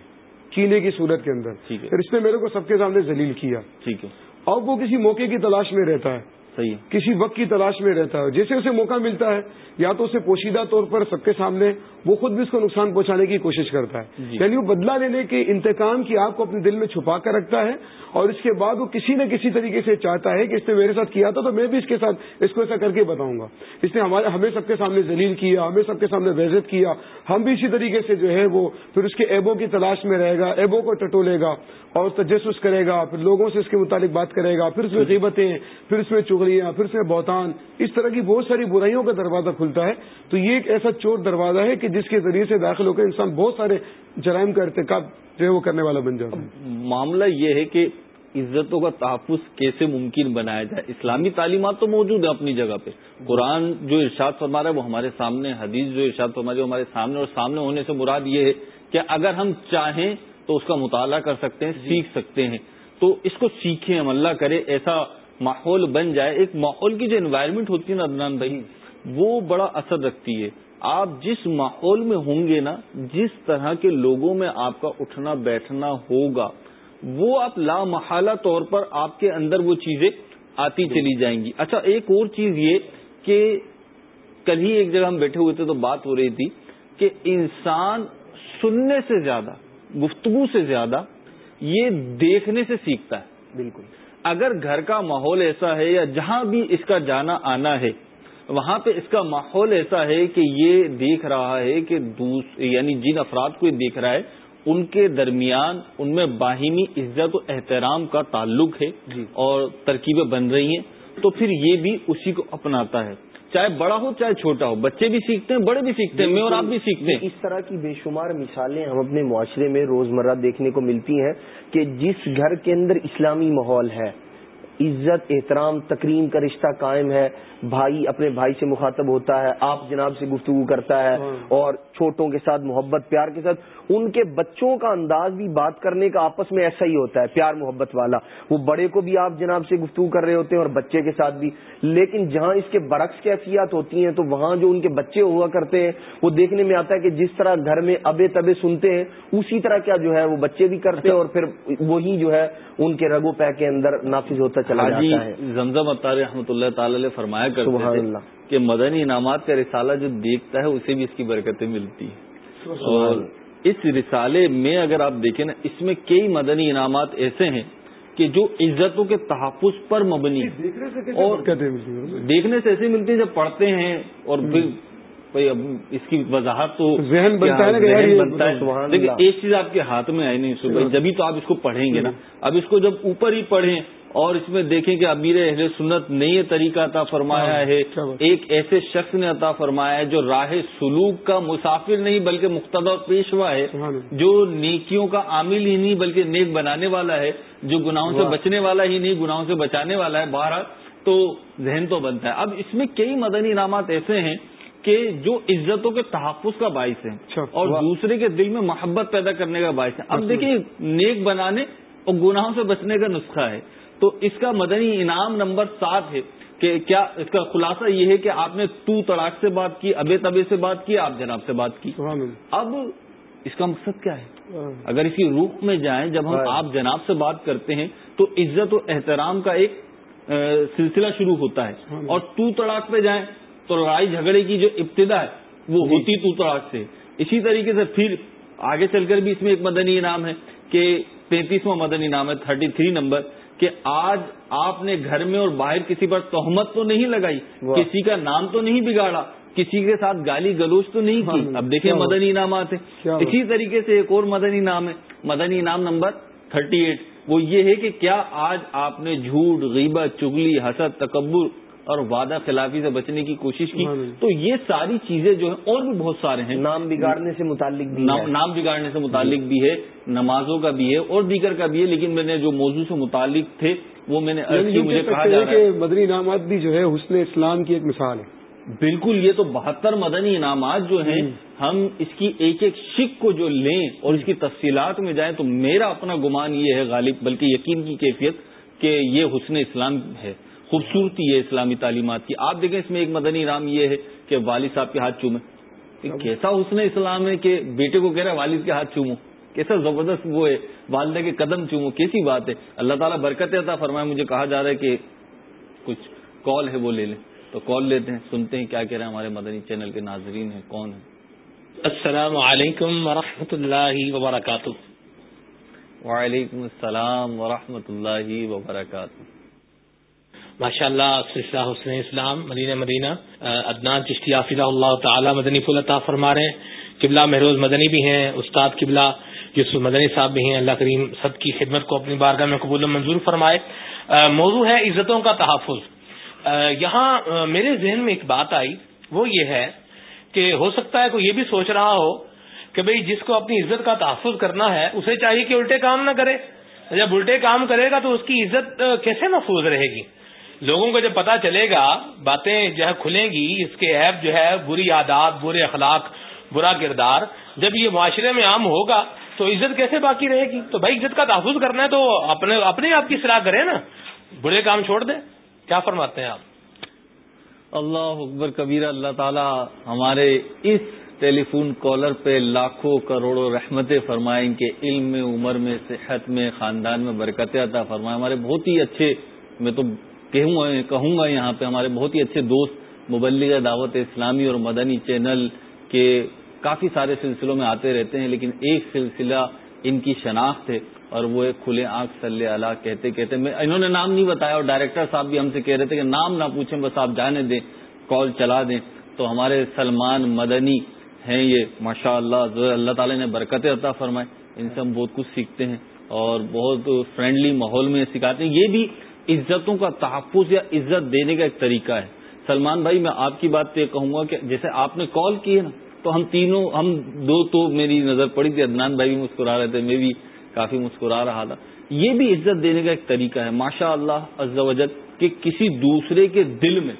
کینے کی صورت کے اندر۔ پھر اس نے میرے کو سب کے سامنے ذلیل کیا۔ ٹھیک ہے۔ اور وہ کسی موقع کی تلاش میں رہتا ہے۔ صحیح کسی وقت کی تلاش میں رہتا ہے۔ جیسے اسے موقع ملتا ہے یا تو اسے پوشیدہ طور پر سب کے سامنے وہ خود بھی اس کو نقصان پہنچانے کی کوشش کرتا ہے۔ جی۔ یعنی وہ بدلہ لینے کے انتقام کی آپ کو اپنے دل میں چھپا کر رکھتا ہے اور اس کے بعد وہ کسی نہ کسی طریقے سے چاہتا ہے کہ اس نے میرے ساتھ کیا تھا تو میں بھی اس کے ساتھ اس کو ایسا کر کے بتاؤں گا۔ اس نے ہمارے ہمیں سب کے سامنے ذلیل کیا ہمیں سب کے سامنے ویزت کیا۔ ہم بھی اسی طریقے سے جو ہے وہ پھر اس کے ایبوں کی تلاش میں رہے گا ایبوں کو ٹٹولے گا اور تجسس کرے گا پھر لوگوں سے اس کے متعلق بات کرے گا پھر اس میں قیمتیں پھر اس میں چغلیاں پھر اس میں بہتان اس طرح کی بہت ساری برائیوں کا دروازہ کھلتا ہے۔ تو یہ ایک ایسا چور دروازہ ہے کہ جس کے ذریعے سے داخل ہو کر انسان بہت سارے جرائم کا ارتکاب جو ہے وہ کرنے والا بن جاتا ہے۔ معاملہ یہ ہے کہ عزتوں کا تحفظ کیسے ممکن بنایا جائے؟ اسلامی تعلیمات تو موجود ہیں اپنی جگہ پہ۔ قرآن جو ارشاد فرما رہا ہے وہ ہمارے سامنے، حدیث جو ارشاد فرما رہی ہے ہمارے سامنے اور سامنے ہونے سے مراد یہ ہے کہ اگر ہم چاہیں تو اس کا مطالعہ کر سکتے ہیں، سیکھ سکتے ہیں۔ تو اس کو سیکھیں ہم اللہ کرے ایسا ماحول بن جائے، ایک ماحول کی جو انوائرمنٹ ہوتی ہے نا عدنان بھائی، وہ بڑا اثر رکھتی ہے۔ آپ جس ماحول میں ہوں گے نا، جس طرح کے لوگوں میں آپ کا اٹھنا بیٹھنا ہوگا، وہ آپ لامحالہ طور پر آپ کے اندر وہ چیزیں آتی چلی جائیں گی۔ اچھا ایک اور چیز یہ کہ کل ہی ایک جگہ ہم بیٹھے ہوئے تھے تو بات ہو رہی تھی کہ انسان سننے سے زیادہ، گفتگو سے زیادہ یہ دیکھنے سے سیکھتا ہے۔ بالکل۔ اگر گھر کا ماحول ایسا ہے یا جہاں بھی اس کا جانا آنا ہے وہاں پہ اس کا ماحول ایسا ہے کہ یہ دیکھ رہا ہے کہ دوس یعنی جن افراد کو یہ دیکھ رہا ہے ان کے درمیان ان میں باہمی عزت و احترام کا تعلق ہے جی۔ اور ترکیبیں بن رہی ہیں۔ تو پھر یہ بھی اسی کو اپناتا ہے۔ چاہے بڑا ہو چاہے چھوٹا ہو بچے بھی سیکھتے ہیں بڑے بھی سیکھتے ہیں میں اور آپ بھی سیکھتے ہیں۔ اس طرح کی بے شمار مثالیں ہم اپنے معاشرے میں روزمرہ دیکھنے کو ملتی ہیں کہ جس گھر کے اندر اسلامی ماحول ہے عزت احترام تکریم کا رشتہ قائم ہے بھائی اپنے بھائی سے مخاطب ہوتا ہے آپ جناب سے گفتگو کرتا ہے اور چھوٹوں کے ساتھ محبت پیار کے ساتھ ان کے بچوں کا انداز بھی بات کرنے کا آپس میں ایسا ہی ہوتا ہے پیار محبت والا۔ وہ بڑے کو بھی آپ جناب سے گفتگو کر رہے ہوتے ہیں اور بچے کے ساتھ بھی۔ لیکن جہاں اس کے برعکس کیفیات ہوتی ہیں تو وہاں جو ان کے بچے ہوا کرتے ہیں وہ دیکھنے میں آتا ہے کہ جس طرح گھر میں ابے تبے سنتے ہیں اسی طرح کیا جو ہے وہ بچے بھی کرتے ہیں اور پھر وہی جو ہے ان کے رگو پہ کے اندر نافذ ہوتا چلا جاتا ہے۔ زمزم اطار رحمۃ اللہ تعالی فرمایا کرتے اللہ۔ کہ مدنی انعامات کا رسالہ جو دیکھتا ہے اسے بھی اس کی برکتیں ملتی ہیں۔ اس رسالے میں اگر آپ دیکھیں نا اس میں کئی مدنی انعامات ایسے ہیں کہ جو عزتوں کے تحفظ پر مبنی اور دیکھنے سے ایسے ملتی ہیں جب پڑھتے ہیں اور بھائی اب اس کی وضاحت تو ذہن بنتا ہے اللہ۔ ایک چیز آپ کے ہاتھ میں آئی نہیں سو بھائی جبھی تو آپ اس کو پڑھیں گے نا۔ اب اس کو جب اوپر ہی پڑھیں اور اس میں دیکھیں کہ امیر اہل سنت نے یہ طریقہ عطا فرمایا ہاں، ہے۔ ایک ایسے شخص نے عطا فرمایا ہے جو راہ سلوک کا مسافر نہیں بلکہ مقتدا اور پیشوا ہے۔ جو نیکیوں کا عامل ہی نہیں بلکہ نیک بنانے والا ہے جو گناہوں سے۔ بچنے والا ہی نہیں گناہوں سے بچانے والا ہے بہرحال تو ذہن تو بنتا ہے اب اس میں کئی مدنی انعامات ایسے ہیں کہ جو عزتوں کے تحفظ کا باعث ہیں اچھا، اور۔ دوسرے کے دل میں محبت پیدا کرنے کا باعث ہے اب دیکھیے نیک بنانے اور گناہوں سے بچنے کا نسخہ ہے تو اس کا مدنی انعام نمبر سات ہے کہ کیا اس کا خلاصہ یہ ہے کہ آپ نے تو تڑاک سے بات کی ابے تبے سے بات کی آپ جناب سے بات کی اب اس کا مقصد کیا ہے ہاں۔ اگر اس کی روح میں جائیں جب ہم ہاں۔ آپ جناب سے بات کرتے ہیں تو عزت و احترام کا ایک سلسلہ شروع ہوتا ہے ہاں۔ اور تو تڑاک پہ جائیں تو لڑائی جھگڑے کی جو ابتدا ہے وہ جی۔ ہوتی تو تڑاک سے اسی طریقے سے پھر آگے چل کر بھی اس میں ایک مدنی انعام ہے کہ پینتیسواں مدنی انعام ہے تھرٹی تھری نمبر کہ آج آپ نے گھر میں اور باہر کسی پر تہمت تو نہیں لگائی۔ کسی کا نام تو نہیں بگاڑا کسی کے ساتھ گالی گلوچ تو نہیں کی ہاں، اب دیکھیں۔ مدنی انعامات ہیں۔ اسی طریقے سے ایک اور مدنی انعام ہے مدنی انعام نمبر تھرٹی ایٹ وہ یہ ہے کہ کیا آج آپ نے جھوٹ غیبت چگلی حسد تکبر اور وعدہ خلافی سے بچنے کی کوشش کی۔ تو یہ ساری چیزیں جو ہیں اور بھی بہت سارے ہیں۔ نام بگاڑنے سے متعلق بھی نام بگاڑنے سے متعلق بھی ہے نمازوں کا بھی ہے اور دیگر کا بھی ہے لیکن میں نے جو موضوع سے متعلق تھے وہ میں نے یعنی مجھے کہا جا رہا ہے۔ کہ مدنی انعامات بھی جو ہے حسن اسلام کی ایک مثال ہے۔ بالکل یہ تو بہتر مدنی انعامات جو ہیں ہم اس کی ایک ایک شک کو جو لیں اور اس کی تفصیلات میں جائیں تو میرا اپنا گمان یہ ہے غالب بلکہ یقین کی کیفیت کہ یہ حسن اسلام ہے۔ خوبصورتی ہے اسلامی تعلیمات کی۔ آپ دیکھیں اس میں ایک مدنی انعام یہ ہے کہ والد صاحب کے ہاتھ چومے کیسا حسن اسلام ہے کہ بیٹے کو کہہ رہا ہے والد کے ہاتھ چومو۔ کیسا زبردست وہ ہے والدہ کے قدم چومو۔ کیسی بات ہے۔ اللہ تعالیٰ برکت عطا فرمائے۔ مجھے کہا جا رہا ہے کہ کچھ کال ہے وہ لے لیں۔ تو کال لیتے ہیں سنتے ہیں کیا کہہ رہے ہیں ہمارے مدنی چینل کے ناظرین ہیں۔ کون ہیں؟ السلام علیکم ورحمۃ اللہ وبرکاتہ۔ وعلیکم السلام ورحمۃ اللہ وبرکاتہ۔ ماشاء اللہ سلسلہ حسن اسلام، مدینہ مدینہ ادنان چشتی آفیہ اللہ تعالی، مدنی پھول عطا فرما رہے ہیں۔ قبلہ مہروز مدنی بھی ہیں، استاد قبلہ یوسف مدنی صاحب بھی ہیں۔ اللہ کریم سب کی خدمت کو اپنی بارگاہ میں قبول منظور فرمائے۔ موضوع ہے عزتوں کا تحفظ۔ یہاں میرے ذہن میں ایک بات آئی، وہ یہ ہے کہ ہو سکتا ہے کوئی یہ بھی سوچ رہا ہو کہ بھئی جس کو اپنی عزت کا تحفظ کرنا ہے، اسے چاہیے کہ الٹے کام نہ کرے۔ جب الٹے کام کرے گا تو اس کی عزت کیسے محفوظ رہے گی؟ لوگوں کو جب پتا چلے گا، باتیں جو ہے کھلیں گی، اس کے ایپ جو ہے بری عادات، برے اخلاق، برا کردار، جب یہ معاشرے میں عام ہوگا تو عزت کیسے باقی رہے گی؟ تو بھائی عزت کا تحفظ کرنا ہے تو اپنے اپنے آپ کی صلاح کریں نا۔ برے کام چھوڑ دیں۔ کیا فرماتے ہیں آپ؟ اللہ اکبر کبیر اللہ تعالی ہمارے اس ٹیلی فون کالر پہ لاکھوں کروڑوں رحمتیں فرمائیں کہ علم میں، عمر میں، صحت میں، خاندان میں برکت عطا فرمائے ہمارے بہت ہی اچھے، میں تو کہوں گا یہاں پہ۔ ہمارے بہت ہی اچھے دوست مبلغ دعوت اسلامی اور مدنی چینل کے کافی سارے سلسلوں میں آتے رہتے ہیں، لیکن ایک سلسلہ ان کی شناخت ہے اور وہ ایک کھلے آنکھ صلی اللہ کہتے کہتے۔ میں انہوں نے نام نہیں بتایا اور ڈائریکٹر صاحب بھی ہم سے کہہ رہے تھے کہ نام نہ پوچھیں، بس آپ جانے دیں، کال چلا دیں۔ تو ہمارے سلمان مدنی ہیں یہ۔ ماشاء اللہ اللہ تعالی نے برکت عطا فرمائے۔ ان سے ہم بہت کچھ سیکھتے ہیں اور بہت فرینڈلی ماحول میں سکھاتے ہیں۔ یہ بھی عزتوں کا تحفظ یا عزت دینے کا ایک طریقہ ہے۔ سلمان بھائی، میں آپ کی بات یہ کہوں گا کہ جیسے آپ نے کال کی ہے نا، تو ہم تینوں، ہم دو تو میری نظر پڑی تھی، عدنان بھائی بھی مسکرا رہے تھے، میں بھی کافی مسکرا رہا تھا۔ یہ بھی عزت دینے کا ایک طریقہ ہے۔ ماشاء اللہ عز و جل کہ کسی دوسرے کے دل میں،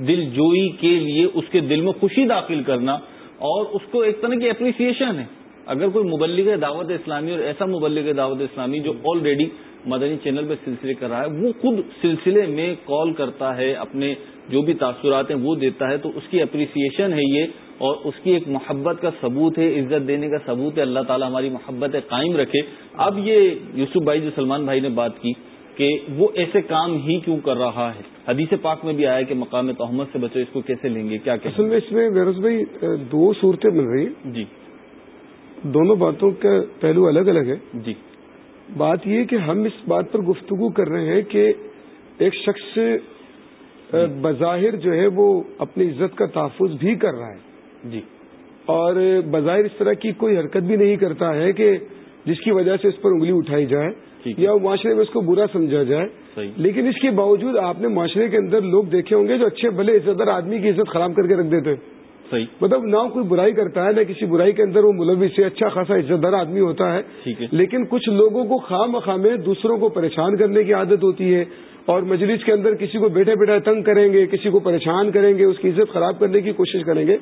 دل جوئی کے لیے اس کے دل میں خوشی داخل کرنا اور اس کو ایک طرح کی اپریسیشن ہے۔ اگر کوئی مبلغ دعوت اسلامی اور ایسا مبلغ دعوت اسلامی جو آلریڈی مدنی چینل پہ سلسلے کر رہا ہے وہ خود سلسلے میں کال کرتا ہے اپنے جو بھی تاثرات ہیں وہ دیتا ہے تو اس کی اپریسیشن ہے یہ اور اس کی ایک محبت کا ثبوت ہے عزت دینے کا ثبوت ہے اللہ تعالیٰ ہماری محبت قائم رکھے۔ اب یہ یوسف بھائی جو سلمان بھائی نے بات کی کہ وہ ایسے کام ہی کیوں کر رہا ہے؟ حدیث پاک میں بھی آیا کہ مقام تحمد سے بچو اس کو کیسے لیں گے؟ کیا اصل میں اس میں بھائی دو صورتیں مل رہی جی۔ دونوں باتوں کا پہلو الگ الگ ہے جی۔ بات یہ کہ ہم اس بات پر گفتگو کر رہے ہیں کہ ایک شخص بظاہر جو ہے وہ اپنی عزت کا تحفظ بھی کر رہا ہے۔ جی۔ اور بظاہر اس طرح کی کوئی حرکت بھی نہیں کرتا ہے کہ جس کی وجہ سے اس پر انگلی اٹھائی جائے یا معاشرے میں اس کو برا سمجھا جائے۔ لیکن اس کے باوجود آپ نے معاشرے کے اندر لوگ دیکھے ہوں گے جو اچھے بھلے عزت دار آدمی کی عزت خراب کر کے رکھ دیتے صحیح. مطلب نہ کوئی برائی کرتا ہے نہ کسی برائی کے اندر وہ ملوث سے اچھا خاصا عزت دار آدمی ہوتا ہے۔ لیکن کچھ لوگوں کو خام مخامے دوسروں کو پریشان کرنے کی عادت ہوتی ہے اور مجلس کے اندر کسی کو بیٹھے بیٹھے تنگ کریں گے کسی کو پریشان کریں گے اس کی عزت خراب کرنے کی کوشش کریں گے۔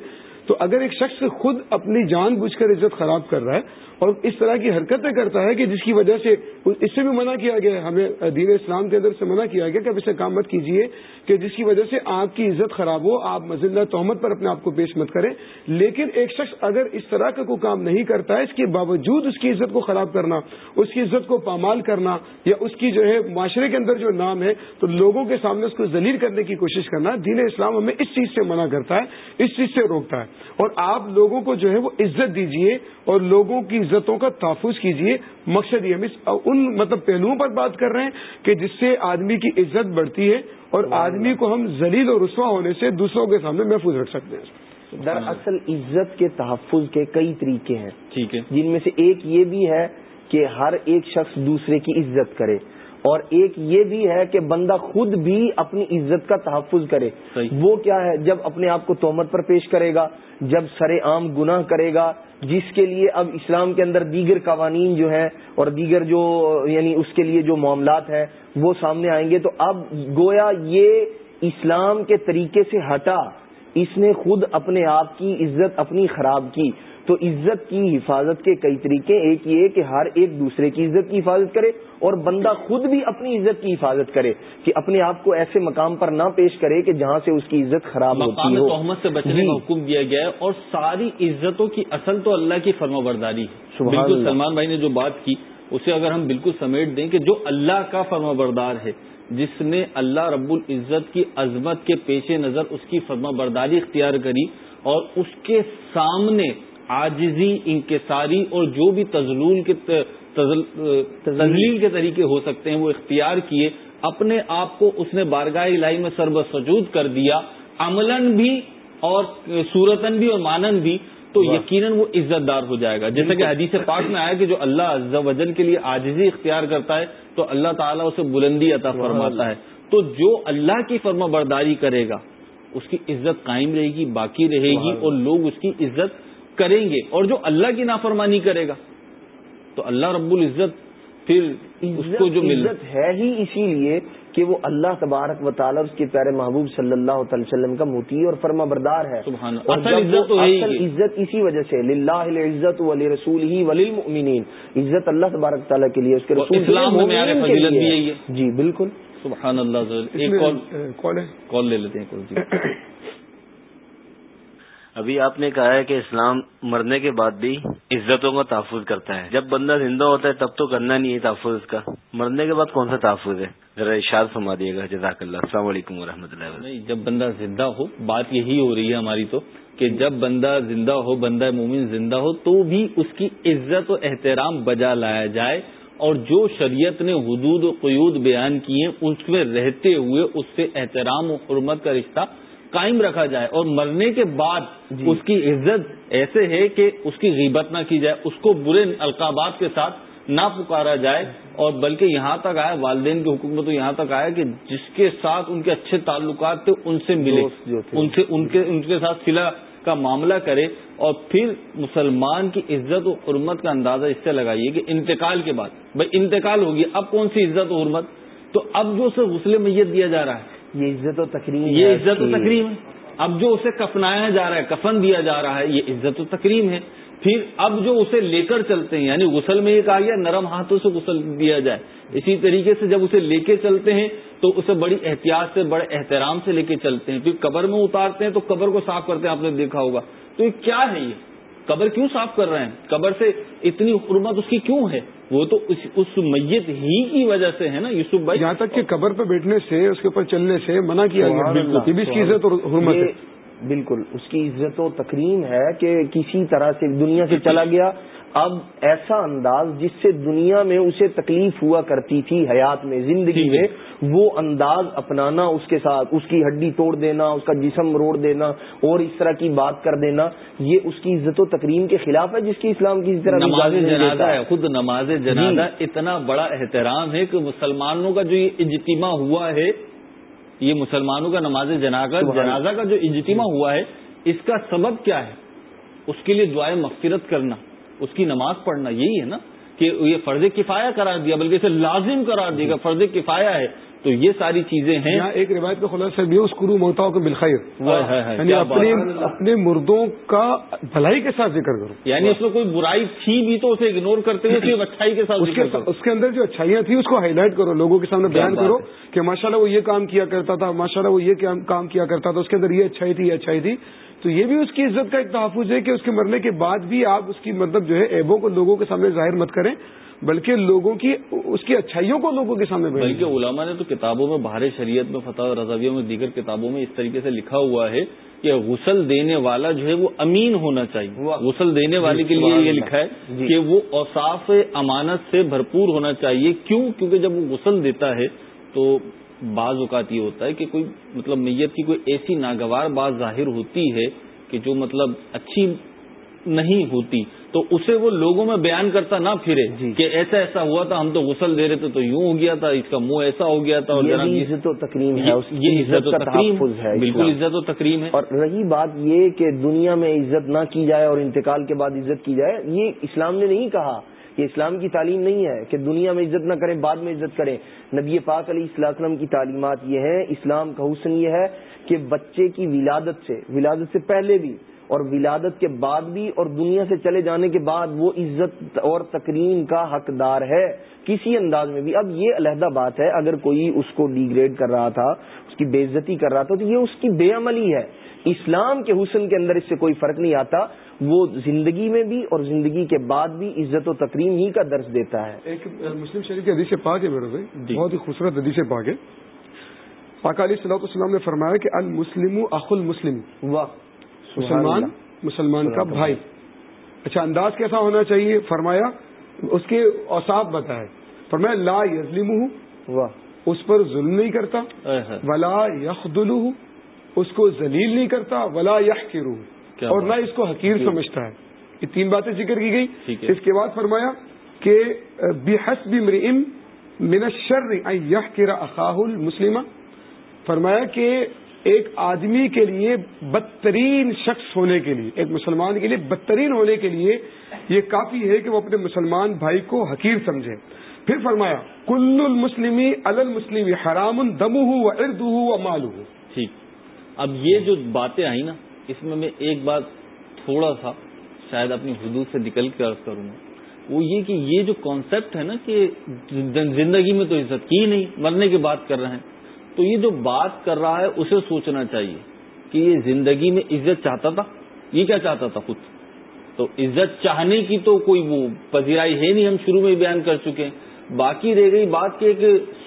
تو اگر ایک شخص خود اپنی جان بوجھ کر عزت خراب کر رہا ہے اور اس طرح کی حرکتیں کرتا ہے کہ جس کی وجہ سے اس سے بھی منع کیا گیا ہے۔ ہمیں دین اسلام کے اندر سے منع کیا گیا کہ اب اسے کام مت کیجیے کہ جس کی وجہ سے آپ کی عزت خراب ہو، آپ مزلہ تہمت پر اپنے آپ کو پیش مت کریں۔ لیکن ایک شخص اگر اس طرح کا کوئی کام نہیں کرتا ہے، اس کے باوجود اس کی عزت کو خراب کرنا، اس کی عزت کو پامال کرنا یا اس کی جو ہے معاشرے کے اندر جو نام ہے، تو لوگوں کے سامنے اس کو ذلیل کرنے کی کوشش کرنا دین اسلام ہمیں اس چیز سے منع کرتا ہے، اس چیز سے روکتا ہے۔ اور آپ لوگوں کو جو ہے وہ عزت دیجیے اور لوگوں کی عزتوں کا تحفظ کیجیے مقصد یہ ہم ان مطلب پہلوؤں پر بات کر رہے ہیں کہ جس سے آدمی کی عزت بڑھتی ہے اور آدمی کو ہم ذلیل اور رسوا ہونے سے دوسروں کے سامنے محفوظ رکھ سکتے ہیں۔ دراصل عزت کے تحفظ کے کئی طریقے ہیں۔ ٹھیک ہے۔ جن میں سے ایک یہ بھی ہے کہ ہر ایک شخص دوسرے کی عزت کرے۔ اور ایک یہ بھی ہے کہ بندہ خود بھی اپنی عزت کا تحفظ کرے۔ وہ کیا ہے؟ جب اپنے آپ کو تومت پر پیش کرے گا جب سر عام گناہ کرے گا جس کے لیے اب اسلام کے اندر دیگر قوانین جو ہیں اور دیگر جو یعنی اس کے لیے جو معاملات ہیں وہ سامنے آئیں گے۔ تو اب گویا یہ اسلام کے طریقے سے ہٹا۔ اس نے خود اپنے آپ کی عزت اپنی خراب کی۔ تو عزت کی حفاظت کے کئی طریقے ایک یہ کہ ہر ایک دوسرے کی عزت کی حفاظت کرے اور بندہ خود بھی اپنی عزت کی حفاظت کرے کہ اپنے آپ کو ایسے مقام پر نہ پیش کرے کہ جہاں سے اس کی عزت خراب ہوتی ہو۔ محمد سے بچنے کا حکم دیا گیا ہے اور ساری عزتوں کی اصل تو اللہ کی فرما برداری ہے۔ بالکل سلمان بھائی نے جو بات کی اسے اگر ہم بالکل سمیٹ دیں کہ جو اللہ کا فرما بردار ہے جس نے اللہ رب العزت کی عظمت کے پیش نظر اس کی فرما برداری اختیار کری اور اس کے سامنے آجزی انکساری اور جو بھی تزلول کے تزلیل کے طریقے ہو سکتے ہیں وہ اختیار کیے اپنے آپ کو اس نے بارگاہ الہی میں سرب سجود کر دیا عملاً بھی اور صورتن بھی اور مانن بھی تو یقیناً وہ عزت دار ہو جائے گا۔ جیسا کہ حدیث پاک میں آیا کہ جو اللہ عز و جل کے لیے آجزی اختیار کرتا ہے تو اللہ تعالیٰ اسے بلندی عطا فرماتا ہے۔ تو جو اللہ کی فرما برداری کرے گا اس کی عزت قائم رہے گی باقی رہے گی اور لوگ اس کی عزت کریں گے اور جو اللہ کی نافرمانی کرے گا تو اللہ رب العزت پھر اس کو جو عزت ہے ہی اسی لیے کہ وہ اللہ تبارک و تعالیٰ اس کے پیارے محبوب صلی اللہ تعالی وسلم کا موتی اور فرما بردار ہے۔ اصل عزت اسی وجہ سے للہ عزت ولی رسول ہی ولی المؤمنین عزت اللہ تبارک تعالیٰ کے لیے اس کے رسول جی بالکل۔ سبحان اللہ کال لے لیتے ہیں ابھی آپ نے کہا ہے کہ اسلام مرنے کے بعد بھی عزتوں کا تحفظ کرتا ہے۔ جب بندہ زندہ ہوتا ہے تب تو کرنا نہیں ہے تحفظ اس کا۔ مرنے کے بعد کون سا تحفظ ہے؟ ذرا اشار فرما دیے گا، جزاک اللہ۔ السلام علیکم و اللہ نہیں، جب بندہ زندہ ہو، بات یہی ہو رہی ہے ہماری تو، کہ جب بندہ زندہ ہو، بندہ مومن زندہ ہو، تو بھی اس کی عزت و احترام بجا لایا جائے۔ اور جو شریعت نے حدود و قیود بیان کیے اس میں رہتے ہوئے اس سے احترام و حرمت کا رشتہ قائم رکھا جائے اور مرنے کے بعد جی۔ اس کی عزت ایسے ہے کہ اس کی غیبت نہ کی جائے اس کو برے القابات کے ساتھ نہ پکارا جائے اور بلکہ یہاں تک آیا والدین کے حکم میں تو یہاں تک آیا کہ جس کے ساتھ ان کے اچھے تعلقات تھے ان سے ملے ان سے ان کے ان کے ساتھ سلا کا معاملہ کرے اور پھر مسلمان کی عزت و حرمت کا اندازہ اس سے لگائیے کہ انتقال کے بعد بھائی انتقال ہوگی اب کون سی عزت و حرمت؟ تو اب جو اسے غسل میت دیا جا رہا ہے یہ عزت و تقریم یہ عزت و تقریم ہے۔ اب جو اسے کفنایا جا رہا ہے کفن دیا جا رہا ہے یہ عزت و تقریم ہے۔ پھر اب جو اسے لے کر چلتے ہیں یعنی غسل میں یہ کہا گیا نرم ہاتھوں سے غسل دیا جائے۔ اسی طریقے سے جب اسے لے کے چلتے ہیں تو اسے بڑی احتیاط سے بڑے احترام سے لے کے چلتے ہیں۔ پھر قبر میں اتارتے ہیں تو قبر کو صاف کرتے ہیں آپ نے دیکھا ہوگا۔ تو یہ کیا ہے یہ؟ قبر کیوں صاف کر رہے ہیں؟ قبر سے اتنی حرمت اس کی کیوں ہے؟ وہ تو اس میت ہی کی وجہ سے ہے نا یوسف بھائی؟ یہاں تک کہ قبر پہ بیٹھنے سے اس کے اوپر چلنے سے منع کیا گیا۔ اس کی عزت اور حرمت ہے۔ بالکل اس کی عزت و تکریم ہے کہ کسی طرح سے دنیا سے چلا گیا۔ اب ایسا انداز جس سے دنیا میں اسے تکلیف ہوا کرتی تھی حیات میں زندگی میں وہ انداز اپنانا اس کے ساتھ اس کی ہڈی توڑ دینا اس کا جسم روڑ دینا اور اس طرح کی بات کر دینا یہ اس کی عزت و تکریم کے خلاف ہے جس کی اسلام کی طرح نماز جنازہ ہے؟ خود نماز جنازہ جی اتنا بڑا احترام ہے کہ مسلمانوں کا جو یہ اجتماع ہوا ہے یہ مسلمانوں کا نماز جنازہ جنازہ کا جو اجتماع ہوا ہے اس کا سبب کیا ہے؟ اس کے لیے دعائیں مغفرت کرنا۔ اس کی نماز پڑھنا یہی ہے نا کہ یہ فرض کفایہ قرار دیا بلکہ اسے لازم قرار دیا گا فرض کفایہ ہے۔ تو یہ ساری چیزیں ہیں۔ ایک روایت کا خلاصہ بھی اس کرو موتا کو بالخیر یعنی اپنے اپنے مردوں کا بھلائی کے ساتھ ذکر کرو۔ یعنی اس میں کوئی برائی تھی بھی تو اسے اگنور کرتے ہوئے صرف اچھائی کے ساتھ اس کے اندر جو اچھائیاں تھیں اس کو ہائی لائٹ کرو لوگوں کے سامنے بیان کرو کہ ماشاء اللہ وہ یہ کام کیا کرتا تھا ماشاء اللہ وہ یہ کام کیا کرتا تھا اس کے اندر یہ اچھائی تھی یہ اچھائی تھی۔ تو یہ بھی اس کی عزت کا ایک تحفظ ہے کہ اس کے مرنے کے بعد بھی آپ اس کی مطلب جو ہے ایبوں کو لوگوں کے سامنے ظاہر مت کریں بلکہ لوگوں کی اس کی اچھائیوں کو لوگوں کے سامنے بلکہ علماء نے تو کتابوں میں بہار شریعت میں فتح رضویوں میں دیگر کتابوں میں اس طریقے سے لکھا ہوا ہے کہ غسل دینے والا جو ہے وہ امین ہونا چاہیے۔ غسل دینے والے کے لیے یہ لکھا ہے جی۔ کہ وہ اوصاف امانت سے بھرپور ہونا چاہیے۔ کیوں؟ کیونکہ جب وہ غسل دیتا ہے تو بعض اوقات یہ ہوتا ہے کہ کوئی مطلب میت کی کوئی ایسی ناگوار بات ظاہر ہوتی ہے کہ جو مطلب اچھی نہیں ہوتی تو اسے وہ لوگوں میں بیان کرتا نہ پھرے جی۔ کہ ایسا ایسا ہوا تھا ہم تو غسل دے رہے تھے تو یوں ہو گیا تھا اس کا منہ ایسا ہو گیا تھا اور عزت و تقریم ہے یہ عزت و تقریم ہے بالکل عزت و تقریم ہے۔ اور رہی بات یہ کہ دنیا میں عزت نہ کی جائے اور انتقال کے بعد عزت کی جائے یہ اسلام نے نہیں کہا۔ یہ اسلام کی تعلیم نہیں ہے کہ دنیا میں عزت نہ کریں، بعد میں عزت کریں۔ نبی پاک علیہ السلام کی تعلیمات یہ ہیں، اسلام کا حسن یہ ہے کہ بچے کی ولادت سے ولادت سے پہلے بھی اور ولادت کے بعد بھی اور دنیا سے چلے جانے کے بعد وہ عزت اور تکریم کا حقدار ہے۔ کسی انداز میں بھی۔ اب یہ علیحدہ بات ہے، اگر کوئی اس کو ڈیگریڈ کر رہا تھا، اس کی بے عزتی کر رہا تھا، تو یہ اس کی بے عملی ہے۔ اسلام کے حسن کے اندر اس سے کوئی فرق نہیں آتا۔ وہ زندگی میں بھی اور زندگی کے بعد بھی عزت و تکریم ہی کا درس دیتا ہے۔ ایک مسلم شریف کی حدیث پاک ہے میرے بھائی۔ جی۔ بہت ہی خوبصورت حدیث پاک ہے۔ پاک علیہ صلاح السلام نے فرمایا کہ المسلم اخ المسلم۔ واہ مسلمان مسلمان کا بھائی۔ اچھا انداز کیسا ہونا چاہیے؟ فرمایا اس کے اوساف بتائے۔ فرمایا لا یزلم واہ۔ اس پر ظلم نہیں کرتا۔ ولا یخدل اس کو ذلیل نہیں کرتا۔ ولا کیا اور نہ اس کو حقیر جی۔ سمجھتا ہے۔ یہ تین باتیں ذکر کی گئی۔ اس کے بعد فرمایا کہ بحسب امرئ من الشر ان اخاه المسلمہ فرمایا کہ ایک آدمی کے لیے بدترین شخص ہونے کے لیے ایک مسلمان کے لیے بدترین ہونے کے لیے یہ کافی ہے کہ وہ اپنے مسلمان بھائی کو حقیر سمجھے۔ پھر فرمایا کل المسلمی المسلم حرام و اردو و مالو ٹھیک۔ اب یہ جو باتیں آئی نا اس میں میں ایک بات تھوڑا سا شاید اپنی حدود سے نکل کے عرض کروں گا۔ وہ یہ کہ یہ جو کانسیپٹ ہے نا کہ زندگی میں تو عزت کی ہی نہیں، مرنے کی بات کر رہے ہیں۔ تو یہ جو بات کر رہا ہے، اسے سوچنا چاہیے کہ یہ زندگی میں عزت چاہتا تھا۔ یہ کیا چاہتا تھا خود؟ تو عزت چاہنے کی تو کوئی وہ پذیرائی ہے نہیں، ہم شروع میں بیان کر چکے ہیں۔ باقی رہ گئی بات کہ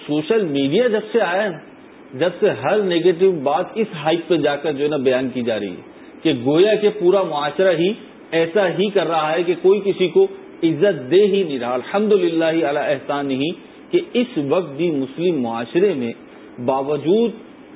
سوشل میڈیا جب سے آیا ہے جب سے ہر نیگیٹو بات اس ہائٹ پہ جا کر جو ہے نا بیان کی جا رہی ہے۔ کہ گویا کہ پورا معاشرہ ہی ایسا ہی کر رہا ہے کہ کوئی کسی کو عزت دے ہی نہیں رہا۔ الحمد للہ اعلی احسان ہی کہ اس وقت بھی مسلم معاشرے میں باوجود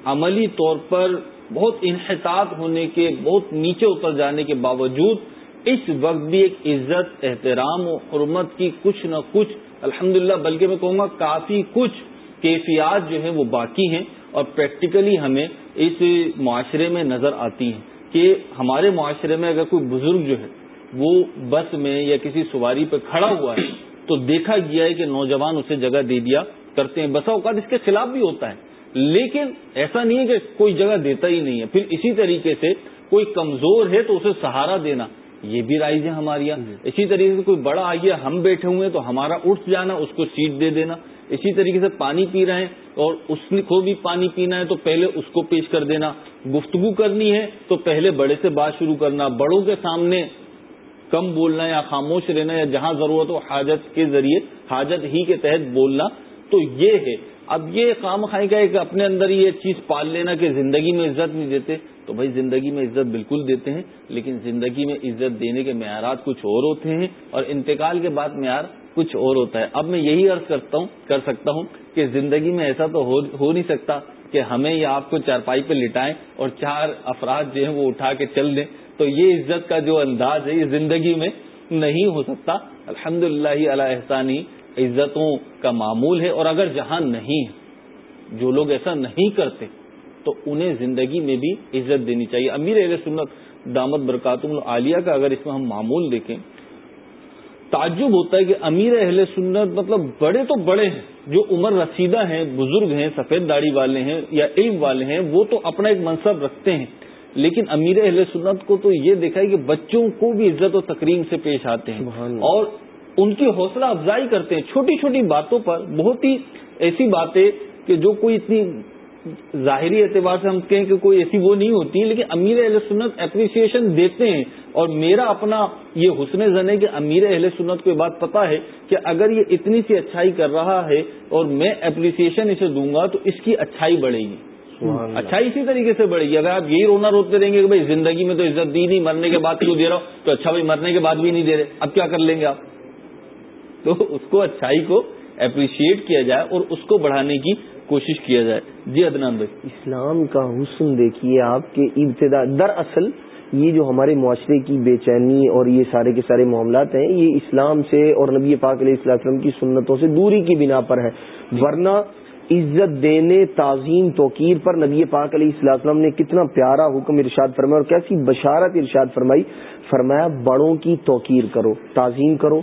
عملی طور پر بہت انحطاط ہونے کے، بہت نیچے اتر جانے کے باوجود اس وقت بھی ایک عزت، احترام و حرمت کی کچھ نہ کچھ، الحمدللہ بلکہ میں کہوں گا کافی کچھ کیفیات جو ہیں وہ باقی ہیں اور پریکٹیکلی ہمیں اس معاشرے میں نظر آتی ہیں۔ کہ ہمارے معاشرے میں اگر کوئی بزرگ جو ہے وہ بس میں یا کسی سواری پہ کھڑا ہوا ہے تو دیکھا گیا ہے کہ نوجوان اسے جگہ دے دیا کرتے ہیں۔ بسا اوقات اس کے خلاف بھی ہوتا ہے۔ لیکن ایسا نہیں ہے کہ کوئی جگہ دیتا ہی نہیں ہے۔ پھر اسی طریقے سے کوئی کمزور ہے تو اسے سہارا دینا۔ یہ بھی رائج ہے ہمارے یہاں۔ اسی طریقے سے کوئی بڑا آ گیا ہم بیٹھے ہوئے ہیں تو ہمارا اٹھ جانا، اس کو سیٹ دے دینا۔ اسی طریقے سے پانی پی رہے ہیں اور اس کو بھی پانی پینا ہے تو پہلے اس کو پیش کر دینا۔ گفتگو کرنی ہے تو پہلے بڑے سے بات شروع کرنا، بڑوں کے سامنے کم بولنا یا خاموش رہنا یا جہاں ضرورت ہو حاجت کے ذریعے، حاجت ہی کے تحت بولنا۔ تو یہ ہے اب یہ خام خائی کا ایک اپنے اندر یہ چیز پال لینا کہ زندگی میں عزت نہیں دیتے، تو بھائی زندگی میں عزت بالکل دیتے ہیں، لیکن زندگی میں عزت دینے کے معیارات کچھ اور ہوتے ہیں اور انتقال کے بعد معیار کچھ اور ہوتا ہے۔ اب میں یہی عرض کرتا ہوں، کر سکتا ہوں کہ زندگی میں ایسا تو ہو نہیں سکتا کہ ہمیں یا آپ کو چارپائی پہ لٹائیں اور چار افراد جو ہیں وہ اٹھا کے چل دیں۔ تو یہ عزت کا جو انداز ہے، یہ زندگی میں نہیں ہو سکتا۔ الحمد للہ علیہ احسانی عزتوں کا معمول ہے اور اگر جہاں نہیں جو لوگ ایسا نہیں کرتے تو انہیں زندگی میں بھی عزت دینی چاہیے۔ امیر اہل سنت دامت برکاتم العالیہ کا اگر اس میں ہم معمول دیکھیں تعجب ہوتا ہے کہ امیر اہل سنت مطلب بڑے تو بڑے ہیں جو عمر رسیدہ ہیں بزرگ ہیں سفید داڑھی والے ہیں یا علم والے ہیں وہ تو اپنا ایک منصب رکھتے ہیں۔ لیکن امیر اہل سنت کو تو یہ دیکھا ہے کہ بچوں کو بھی عزت و تقریم سے پیش آتے ہیں۔ اور ان کی حوصلہ افزائی کرتے ہیں۔ چھوٹی چھوٹی باتوں پر بہت ہی ایسی باتیں کہ جو کوئی اتنی ظاہری اعتبار سے ہم کہیں کہ کوئی ایسی وہ نہیں ہوتی لیکن امیر اہل سنت اپریسیشن دیتے ہیں۔ اور میرا اپنا یہ حسن زن ہے کہ امیر اہل سنت کو یہ بات پتا ہے کہ اگر یہ اتنی سی اچھائی کر رہا ہے اور میں اپریسیشن اسے دوں گا تو اس کی اچھائی بڑھے گی۔ اچھائی اسی طریقے سے بڑھے گی۔ اگر آپ یہی رونا روتے رہیں گے کہ بھائی زندگی میں تو عزت دی نہیں مرنے کے بعد کیوں دے رہا ہوں تو اچھا بھائی مرنے کے بعد بھی نہیں دے رہے اب کیا کر لیں گے آپ؟ تو اس کو اچھائی کو اپریشیٹ کیا جائے اور اس کو بڑھانے کی کوشش کیا جائے۔ جی ادنان بھائی۔ اسلام کا حسن دیکھیے آپ کے ابتدا، دراصل یہ جو ہمارے معاشرے کی بے چینی اور یہ سارے کے سارے معاملات ہیں، یہ اسلام سے اور نبی پاک علیہ وسلم کی سنتوں سے دوری کی بنا پر ہے۔ ورنہ عزت دینے، تعظیم، توقیر پر نبی پاک علیہ وسلم نے کتنا پیارا حکم ارشاد فرمایا اور کیسی بشارت ارشاد فرمائی۔ فرمایا، بڑوں کی توقیر کرو، تعظیم کرو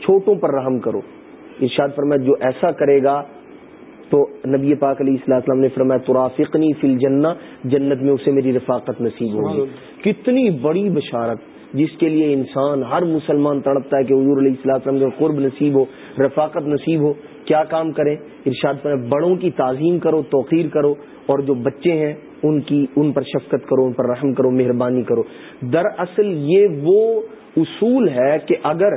چھوٹوں پر رحم کرو۔ ارشاد فرمایا جو ایسا کرے گا تو نبی پاک علیہ السلام السلام نے فرمایا ترافقنی فی الجنہ جنت میں اسے میری رفاقت نصیب ہوگی۔ کتنی بڑی بشارت جس کے لیے انسان ہر مسلمان تڑپتا ہے کہ حضور علیہ السلام کا قرب نصیب ہو رفاقت نصیب ہو۔ کیا کام کریں؟ ارشاد پر بڑوں کی تعظیم کرو توقیر کرو اور جو بچے ہیں ان کی ان پر شفقت کرو ان پر رحم کرو مہربانی کرو۔ دراصل یہ وہ اصول ہے کہ اگر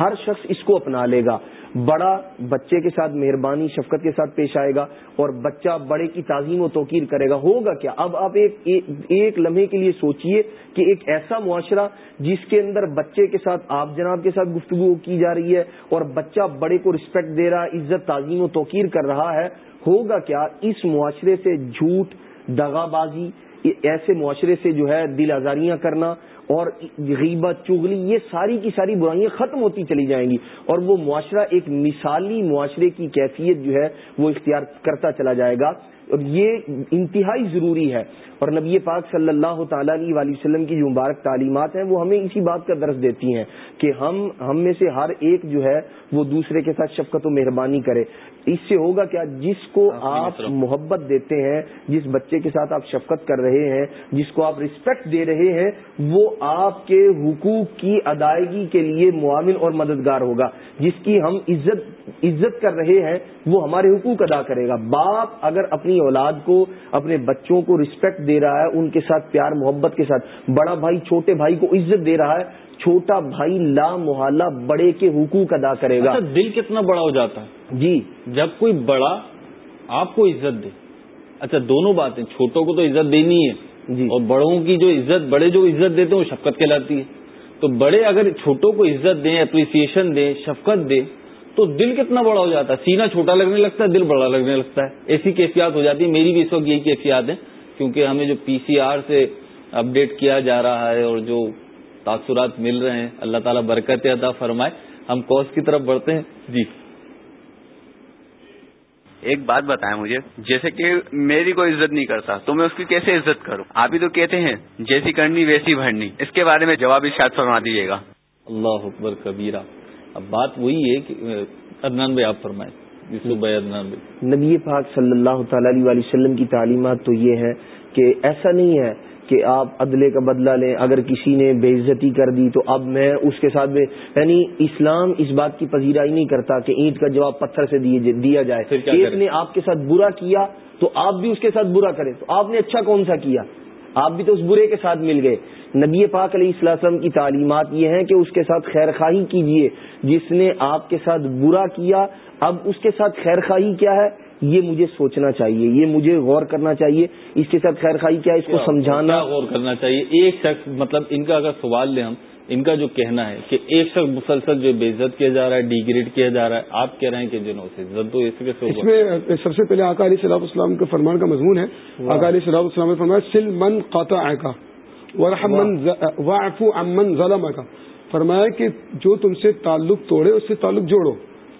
ہر شخص اس کو اپنا لے گا۔ بڑا بچے کے ساتھ مہربانی، شفقت کے ساتھ پیش آئے گا اور بچہ بڑے کی تعظیم و توقیر کرے گا۔ ہوگا کیا؟ اب آپ ایک ایک لمحے کے لیے سوچئے کہ ایک ایسا معاشرہ جس کے اندر بچے کے ساتھ، آپ جناب کے ساتھ گفتگو کی جا رہی ہے اور بچہ بڑے کو رسپیکٹ دے رہا ہے عزت، تعظیم و توقیر کر رہا ہے، ہوگا کیا؟ اس معاشرے سے جھوٹ دغا بازی ایسے معاشرے سے جو ہے دل آزاریاں کرنا اور غیبت چگلی یہ ساری کی ساری برائیاں ختم ہوتی چلی جائیں گی اور وہ معاشرہ ایک مثالی معاشرے کی کیفیت جو ہے وہ اختیار کرتا چلا جائے گا۔ اور یہ انتہائی ضروری ہے۔ اور نبی پاک صلی اللہ تعالی علیہ وسلم کی جو مبارک تعلیمات ہیں وہ ہمیں اسی بات کا درس دیتی ہیں کہ ہم ہم میں سے ہر ایک جو ہے وہ دوسرے کے ساتھ شفقت و مہربانی کرے۔ اس سے ہوگا کیا؟ جس کو آپ محبت دیتے ہیں جس بچے کے ساتھ آپ شفقت کر رہے ہیں جس کو آپ رسپیکٹ دے رہے ہیں وہ آپ کے حقوق کی ادائیگی کے لیے معاون اور مددگار ہوگا جس کی ہم عزت عزت کر رہے ہیں وہ ہمارے حقوق ادا کرے گا۔ باپ اگر اپنی اولاد کو اپنے بچوں کو رسپیکٹ دے رہا ہے ان کے ساتھ پیار محبت کے ساتھ بڑا بھائی چھوٹے بھائی کو عزت دے رہا ہے چھوٹا بھائی لا محالہ بڑے کے حقوق ادا کرے گا۔ اچھا دل کتنا بڑا ہو جاتا ہے؟ جی۔ جب کوئی بڑا آپ کو عزت دے۔ اچھا دونوں باتیں چھوٹوں کو تو عزت دینی ہے جی۔ اور بڑوں کی جو عزت بڑے جو عزت دیتے ہیں وہ شفقت کہلاتی ہے۔ تو بڑے اگر چھوٹوں کو عزت دیں اپریسیشن دیں شفقت دیں تو دل کتنا بڑا ہو جاتا ہے۔ سینہ چھوٹا لگنے لگتا ہے دل بڑا لگنے لگتا ہے۔ ایسی کیفیات ہو جاتی ہے میری بھی اس وقت یہی کیفیات ہیں کیونکہ ہمیں جو پی سی آر سے اپڈیٹ کیا جا رہا ہے اور جو تاثرات مل رہے ہیں اللہ تعالیٰ برکت عطا فرمائے۔ ہم کوس کی طرف بڑھتے ہیں۔ جی۔ ایک بات بتائیں مجھے۔ جیسے کہ میری کوئی عزت نہیں کرتا تو میں اس کی کیسے عزت کروں؟ آپ ہی تو کہتے ہیں جیسی کرنی ویسی بھرنی۔ اس کے بارے میں جواب شاید فرما دیجیے گا۔ اللہ اکبر کبیرہ۔ اب بات وہی ہے کہ ادنان بھائی آپ فرمائیں بھائی ادنان بھائی۔ نبی پاک صلی اللہ تعالی علیہ وسلم کی تعلیمات تو یہ ہے کہ ایسا نہیں ہے کہ آپ عدلے کا بدلہ لیں اگر کسی نے بے عزتی کر دی تو اب میں اس کے ساتھ میں یعنی اسلام اس بات کی پذیرائی نہیں کرتا کہ اینٹ کا جواب پتھر سے دیا جائے۔ ایک نے آپ کے ساتھ برا کیا تو آپ بھی اس کے ساتھ برا کریں۔ تو آپ نے اچھا کون سا کیا؟ آپ بھی تو اس برے کے ساتھ مل گئے۔ نبی پاک علیہ السلام کی تعلیمات یہ ہیں کہ اس کے ساتھ خیر خواہی کیجیے جس نے آپ کے ساتھ برا کیا اب اس کے ساتھ خیر خواہی کیا ہے؟ یہ مجھے سوچنا چاہیے یہ مجھے غور کرنا چاہیے۔ اس کے ساتھ خیر خائی کیا اس کو سمجھانا۔ غور کرنا چاہیے؟ ایک شخص مطلب ان کا اگر سوال لیں ہم ان کا جو کہنا ہے کہ ایک شخص مسلسل جو بے عزت کیا جا رہا ہے ڈیگریڈ کیا جا رہا ہے آپ کہہ رہے ہیں کہ جنہوں سے عزت تو اس میں سب سے پہلے آکا علیہ صلاح السلام کے فرمان کا مضمون ہے۔ آکا علیہ صلاح السلام نے فرمایا سل من قاطع کا امن ظلم کا فرمایا کہ جو تم سے تعلق توڑے اس سے تعلق جوڑو۔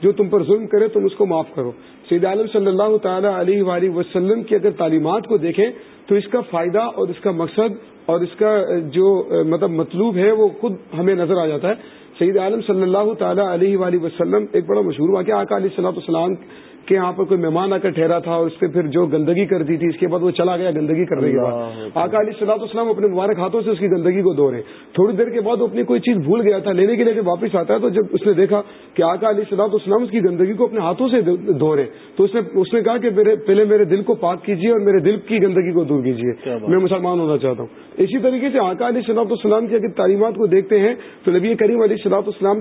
جو تم پر ظلم کرے تم اس کو معاف کرو۔ سید عالم صلی اللہ تعالی علیہ وآلہ وسلم کی اگر تعلیمات کو دیکھیں تو اس کا فائدہ اور اس کا مقصد اور اس کا جو مطلب مطلوب ہے وہ خود ہمیں نظر آ جاتا ہے۔ سعید عالم صلی اللہ تعالیٰ علیہ وآلہ وسلم، ایک بڑا مشہور واقعہ، آقا علیہ صلاح السلام کہ یہاں پر کوئی مہمان آ کر ٹھہرا تھا اور اس پہ پھر جو گندگی کر دی تھی اس کے بعد وہ چلا گیا گندگی کرنے کے بعد۔ آقا علی صلاح السلام اپنے مبارک ہاتھوں سے اس کی گندگی کو دھو رہے تھوڑی دیر کے بعد وہ اپنی کوئی چیز بھول گیا تھا لینے کے لیے جب واپس آتا ہے تو جب اس نے دیکھا کہ آقا علی صلاح السلام اس کی گندگی کو اپنے ہاتھوں سے دھو رہے تو اس نے اس نے کہا کہ میرے پہلے میرے دل کو پاک کیجیے اور میرے دل کی گندگی کو دور کیجیے۔ میں مسلمان ہونا چاہتا ہوں۔ اسی طریقے سے آقا علی صلاح السلام کی اگر تعلیمات کو دیکھتے ہیں تو نبی کریم علی صلاح السلام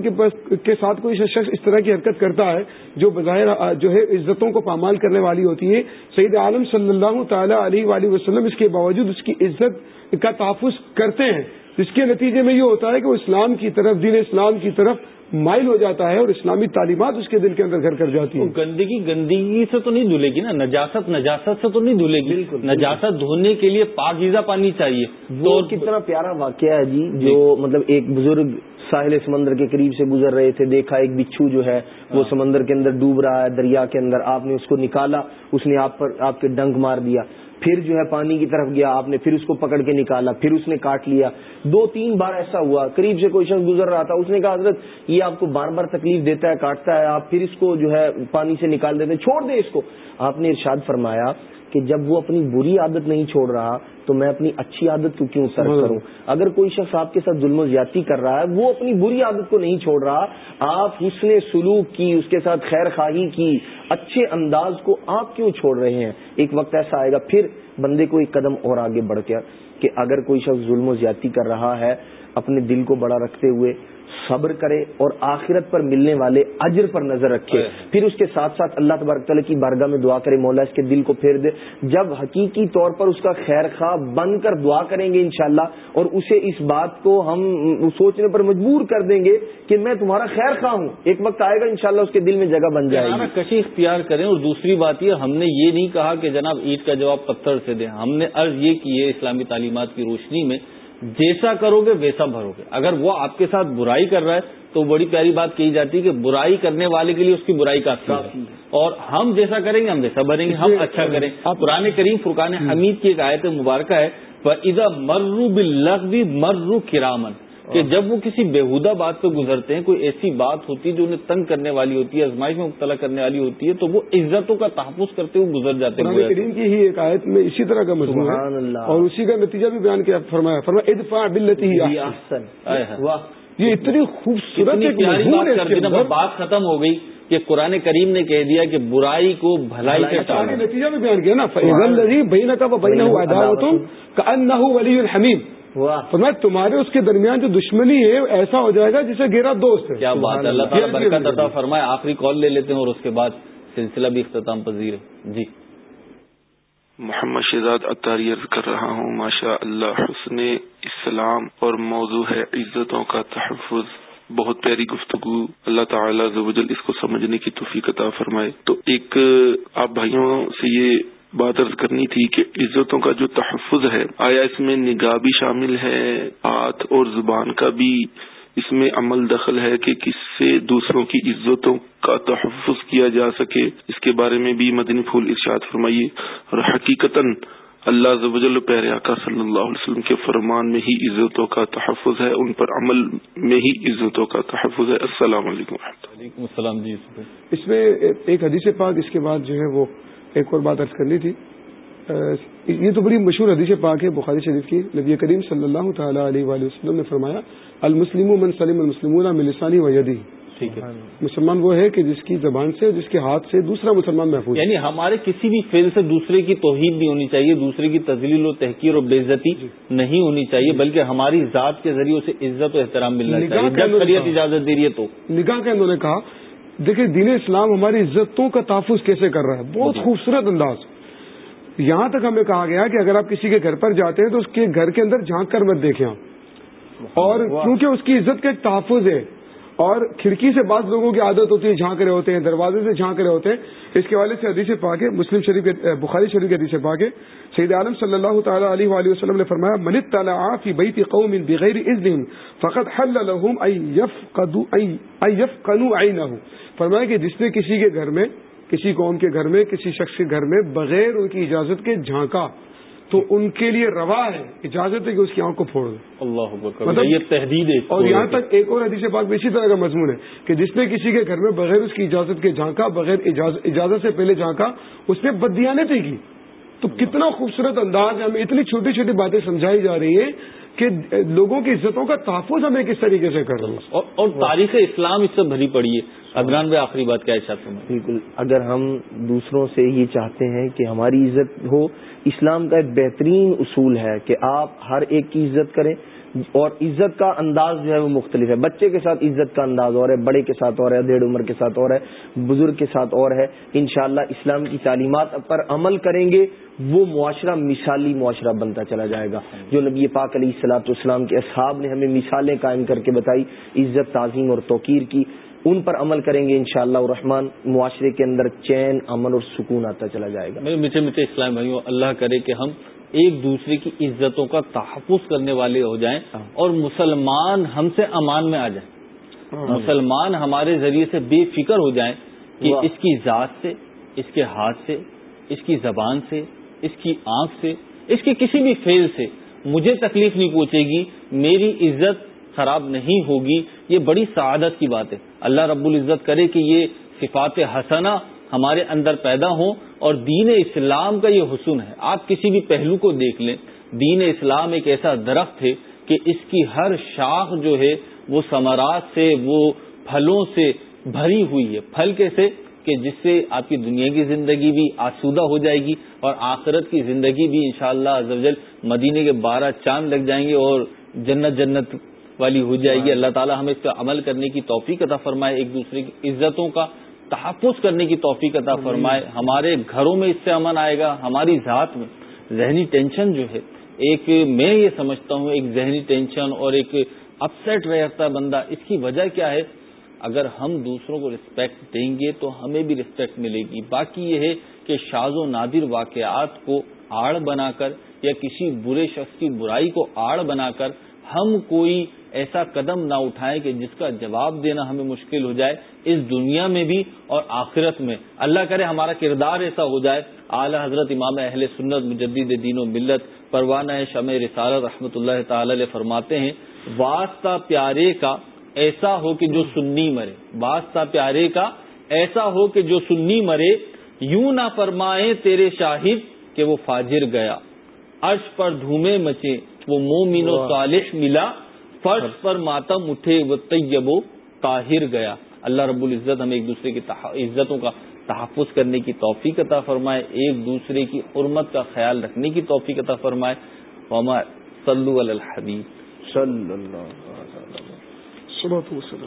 کے ساتھ کوئی شخص اس طرح کی حرکت کرتا ہے جو بظاہر جو ہے عزتوں کو پامال کرنے والی ہوتی ہے سعید عالم صلی اللہ تعالی علیہ وآلہ وسلم اس کے باوجود اس کی عزت کا تحفظ کرتے ہیں۔ اس کے نتیجے میں یہ ہوتا ہے کہ وہ اسلام کی طرف، دین اسلام کی طرف مائل ہو جاتا ہے اور اسلامی تعلیمات اس کے دل کے اندر گھر کر جاتی ہے گندگی گندگی سے تو نہیں دھلے گی نا نجاست نجاست سے تو نہیں دھلے گی۔ نجاست دھونے کے لیے پاکیزہ پانی چاہیے۔ وہ کتنا پیارا واقعہ ہے جی جو مطلب ایک بزرگ ساحل سمندر کے قریب سے گزر رہے تھے دیکھا ایک بچھو جو ہے وہ سمندر کے اندر ڈوب رہا ہے دریا کے اندر آپ نے اس کو نکالا اس نے آپ پر آپ کے ڈنک مار دیا۔ پھر جو ہے پانی کی طرف گیا، آپ نے پھر اس کو پکڑ کے نکالا، پھر اس نے کاٹ لیا۔ دو تین بار ایسا ہوا، قریب سے کوئی شخص گزر رہا تھا، اس نے کہا، حضرت، یہ آپ کو بار بار تکلیف دیتا ہے، کاٹتا ہے، آپ پھر اس کو جو ہے پانی سے نکال دیتے چھوڑ دیں اس کو۔ آپ نے ارشاد فرمایا کہ جب وہ اپنی بری عادت نہیں چھوڑ رہا تو میں اپنی اچھی عادت کو کیوں ترک کروں؟ اگر کوئی شخص آپ کے ساتھ ظلم و زیادتی کر رہا ہے وہ اپنی بری عادت کو نہیں چھوڑ رہا آپ حسن سلوک کی اس کے ساتھ خیر خواہی کی اچھے انداز کو آپ کیوں چھوڑ رہے ہیں؟ ایک وقت ایسا آئے گا پھر بندے کو ایک قدم اور آگے بڑھ کے کہ اگر کوئی شخص ظلم و زیادتی کر رہا ہے اپنے دل کو بڑا رکھتے ہوئے صبر کرے اور آخرت پر ملنے والے اجر پر نظر رکھے۔ پھر اس کے ساتھ ساتھ اللہ تبارک تعالیٰ کی بارگاہ میں دعا کرے مولا اس کے دل کو پھیر دے۔ جب حقیقی طور پر اس کا خیر خواہ بن کر دعا کریں گے انشاءاللہ اور اسے اس بات کو ہم سوچنے پر مجبور کر دیں گے کہ میں تمہارا خیر خواہ ہوں۔ ایک وقت آئے گا انشاءاللہ اس کے دل میں جگہ بن جائے گی۔ کشی اختیار کریں اور دوسری بات یہ ہم نے یہ نہیں کہا کہ جناب عید کا جواب پتھر سے دیں۔ ہم نے عرض یہ کی ہے اسلامی تعلیمات کی روشنی میں جیسا کرو گے ویسا بھرو گے اگر وہ آپ کے ساتھ برائی کر رہا ہے تو بڑی پیاری بات کہی جاتی ہے کہ برائی کرنے والے کے لیے اس کی برائی کافی ہے۔ اور ہم جیسا کریں گے ہم ویسا بنیں گے ہم اچھا کریں۔ پرانے کریم فرقان حمید کی ایک آیت مبارکہ ہے ادا مرو بلغی مرو کرامن کہ جب وہ کسی بےحدہ بات پہ گزرتے ہیں کوئی ایسی بات ہوتی ہے جو انہیں تنگ کرنے والی ہوتی ہے آزمائش میں مبتلا کرنے والی ہوتی ہے تو وہ عزتوں کا تحفظ کرتے ہوئے گزر جاتے ہیں۔ کریم کی ہی ایک آیت میں اسی طرح کا مضمون ہے۔ اور اسی کا نتیجہ بھی بیان کیا فرمایا فرمایا ادفع بلتی یہ اتنی خوبصورت بات ختم ہو گئی کہ قرآن کریم نے کہہ دیا کہ برائی کو بھلائی کے نتیجہ بھی بیان کیا نا۔ بہین کا بہین کا نہ ولی الحمیم میں تمہارے اس کے درمیان جو دشمنی ہے ایسا ہو جائے گا جسے گیرا دوست ہے۔ کیا بات اللہ تعالیٰ برکت عطا فرمائے۔ آخری کال لے لیتے ہیں اور اس کے بعد سلسلہ بھی اختتام پذیر۔ ہے جی۔ محمد شہزاد اطاری عرض کر رہا ہوں ماشاء اللہ حسن اسلام اور موضوع ہے عزتوں کا تحفظ۔ بہت پیاری گفتگو۔ اللہ تعالیٰ اس کو سمجھنے کی توفیق عطا فرمائے۔ تو ایک آپ بھائیوں سے یہ بات ارض کرنی تھی کہ عزتوں کا جو تحفظ ہے، آیا اس میں نگاہ بھی شامل ہے، ہاتھ اور زبان کا بھی اس میں عمل دخل ہے کہ کس سے دوسروں کی عزتوں کا تحفظ کیا جا سکے؟ اس کے بارے میں بھی مدنی پھول ارشاد فرمائیے۔ اور حقیقت اللہ زبل پیر آقا صلی اللہ علیہ وسلم کے فرمان میں ہی عزتوں کا تحفظ ہے، ان پر عمل میں ہی عزتوں کا تحفظ ہے۔ السلام علیکم وعلیکم السلام جی اس میں ایک حدیث پاک، اس کے بعد جو ہے وہ ایک اور بات ارض کرنی تھی۔ یہ تو بڑی مشہور حدیث پاک ہے بخاری شریف کی۔ نبی کریم صلی اللہ تعالیٰ علیہ وآلہ وسلم نے فرمایا المسلم من سلم المسلمون ملسانی و یدی. ٹھیک ہے۔ مسلمان وہ ہے کہ جس کی زبان سے جس کے ہاتھ سے دوسرا مسلمان محفوظ یعنی ہمارے کسی بھی فیل سے دوسرے کی توحید نہیں ہونی چاہیے دوسرے کی تزلیل و تحقیر و بےزتی جی۔ نہیں ہونی چاہیے بلکہ ہماری ذات کے ذریعے اسے عزت و احترام ملنا چاہیے۔ اجازت دے رہی ہے تو۔ نگاہ کے انہوں نے کہا دیکھیں دین اسلام ہماری عزتوں کا تحفظ کیسے کر رہا ہے؟ بہت۔ خوبصورت انداز۔ یہاں تک ہمیں کہا گیا کہ اگر آپ کسی کے گھر پر جاتے ہیں تو اس کے گھر کے اندر جھانک کر مت دیکھیں اور کیونکہ اس کی عزت کا ایک تحفظ ہے اور کھڑکی سے بعض لوگوں کی عادت ہوتی ہے جھانک رہے ہوتے ہیں دروازے سے جھانک رہے ہوتے ہیں اس کے حوالے سے حدیث پاک ہے، مسلم شریف بخاری شریف کے حدیث پاک ہے۔ سید عالم صلی اللہ تعالیٰ علیہ وآلہ وسلم نے فرمایا، من تعالیٰ فی بیت قوم بغیر اذن فقط حل لهم ان يفقدوا ان يفقنوا عينه فرمایا کہ جس نے کسی کے گھر میں، کسی قوم کے گھر میں، کسی شخص کے گھر میں بغیر ان کی اجازت کے جھانکا تو ان کے لیے روا ہے اجازت ہے کہ اس کی آنکھ کو پھوڑ دو اللہ مطلب یہ تحدید ہے اور یہاں تک ایک اور حدیث پاک اسی طرح کا مضمون ہے کہ جس نے کسی کے گھر میں بغیر اس کی اجازت کے جھانکا بغیر اجازت سے پہلے جھانکا اس نے بدیانتیں کی۔ تو کتنا خوبصورت انداز ہے ہمیں اتنی چھوٹی چھوٹی باتیں سمجھائی جا رہی ہیں۔ کہ لوگوں کی عزتوں کا تحفظ ہمیں کس طریقے سے کر رہا ہوں اور تاریخ اسلام اس سے بھری پڑی ہے۔ ادران بھائی آخری بات کیا چاہتے ہیں بالکل۔ اگر ہم دوسروں سے یہ چاہتے ہیں کہ ہماری عزت ہو اسلام کا ایک بہترین اصول ہے کہ آپ ہر ایک کی عزت کریں۔ اور عزت کا انداز جو ہے وہ مختلف ہے۔ بچے کے ساتھ عزت کا انداز اور ہے، بڑے کے ساتھ اور ہے ڈیڑھ عمر کے ساتھ اور ہے، بزرگ کے ساتھ اور ہے۔ انشاءاللہ اسلام کی تعلیمات پر عمل کریں گے، وہ معاشرہ مثالی معاشرہ بنتا چلا جائے گا۔ جو نبی پاک علیہ السلاط اسلام کے اصحاب نے ہمیں مثالیں قائم کر کے بتائی، عزت، تعظیم اور توقیر کی، ان پر عمل کریں گے انشاءاللہ۔ شاء معاشرے کے اندر چین، امن اور سکون آتا چلا جائے گا۔ میرے میٹھے میٹھے اسلام بھائیوں، اللہ کرے کہ ہم ایک دوسرے کی عزتوں کا تحفظ کرنے والے ہو جائیں ہاں۔ اور مسلمان ہم سے امان میں آ جائیں ہاں۔ مسلمان ہمارے ذریعے سے بے فکر ہو جائیں کہ اس کی ذات سے اس کے ہاتھ سے اس کی زبان سے اس کی آنکھ سے اس کے کسی بھی فیل سے مجھے تکلیف نہیں پہنچے گی میری عزت خراب نہیں ہوگی یہ بڑی سعادت کی بات ہے اللہ رب العزت کرے کہ یہ صفات حسنا ہمارے اندر پیدا ہوں اور دین اسلام کا یہ حسن ہے۔ آپ کسی بھی پہلو کو دیکھ لیں دین اسلام ایک ایسا درخت ہے کہ اس کی ہر شاخ جو ہے وہ ثمرات سے وہ پھلوں سے بھری ہوئی ہے۔ پھل کیسے؟ کہ جس سے آپ کی دنیا کی زندگی بھی آسودہ ہو جائے گی اور آخرت کی زندگی بھی انشاءاللہ شاء اللہ مدینے کے بارہ چاند لگ جائیں گے اور جنت جنت والی ہو جائے گی۔ اللہ تعالیٰ ہمیں اس پہ عمل کرنے کی توفیق عطا فرمائے ایک دوسرے کی عزتوں کا تحفظ کرنے کی توفیق عطا فرمائے۔ ہمارے گھروں میں اس سے امن آئے گا ہماری ذات میں۔ ذہنی ٹینشن جو ہے ایک میں یہ سمجھتا ہوں ایک ذہنی ٹینشن اور ایک اپسیٹ رہتا بندہ اس کی وجہ کیا ہے؟ اگر ہم دوسروں کو رسپیکٹ دیں گے تو ہمیں بھی رسپیکٹ ملے گی۔ باقی یہ ہے کہ شاز و نادر واقعات کو آڑ بنا کر یا کسی برے شخص کی برائی کو آڑ بنا کر ہم کوئی ایسا قدم نہ اٹھائیں کہ جس کا جواب دینا ہمیں مشکل ہو جائے اس دنیا میں بھی اور آخرت میں۔ اللہ کرے ہمارا کردار ایسا ہو جائے۔ اعلی حضرت امام اہل سنت مجدد دین و ملت پروانہ شمع رسالت رحمۃ اللہ تعالی علیہ فرماتے ہیں واسطہ پیارے کا ایسا ہو کہ جو سنی مرے۔ واسطہ پیارے کا ایسا ہو کہ جو سنی مرے۔ یوں نہ فرمائے تیرے شاہد کہ وہ فاجر گیا۔ عرش پر دھومے مچے وہ مومن و صالح ملا۔ فرش پر ماتم اٹھے وہ طیب و طاہر گیا۔ اللہ رب العزت ہمیں ایک دوسرے کی عزتوں کا تحفظ کرنے کی توفیق عطا فرمائے ایک دوسرے کی حرمت کا خیال رکھنے کی توفیق عطا فرمائے۔ صلو علی الحبیب صلی اللہ علیہ وسلم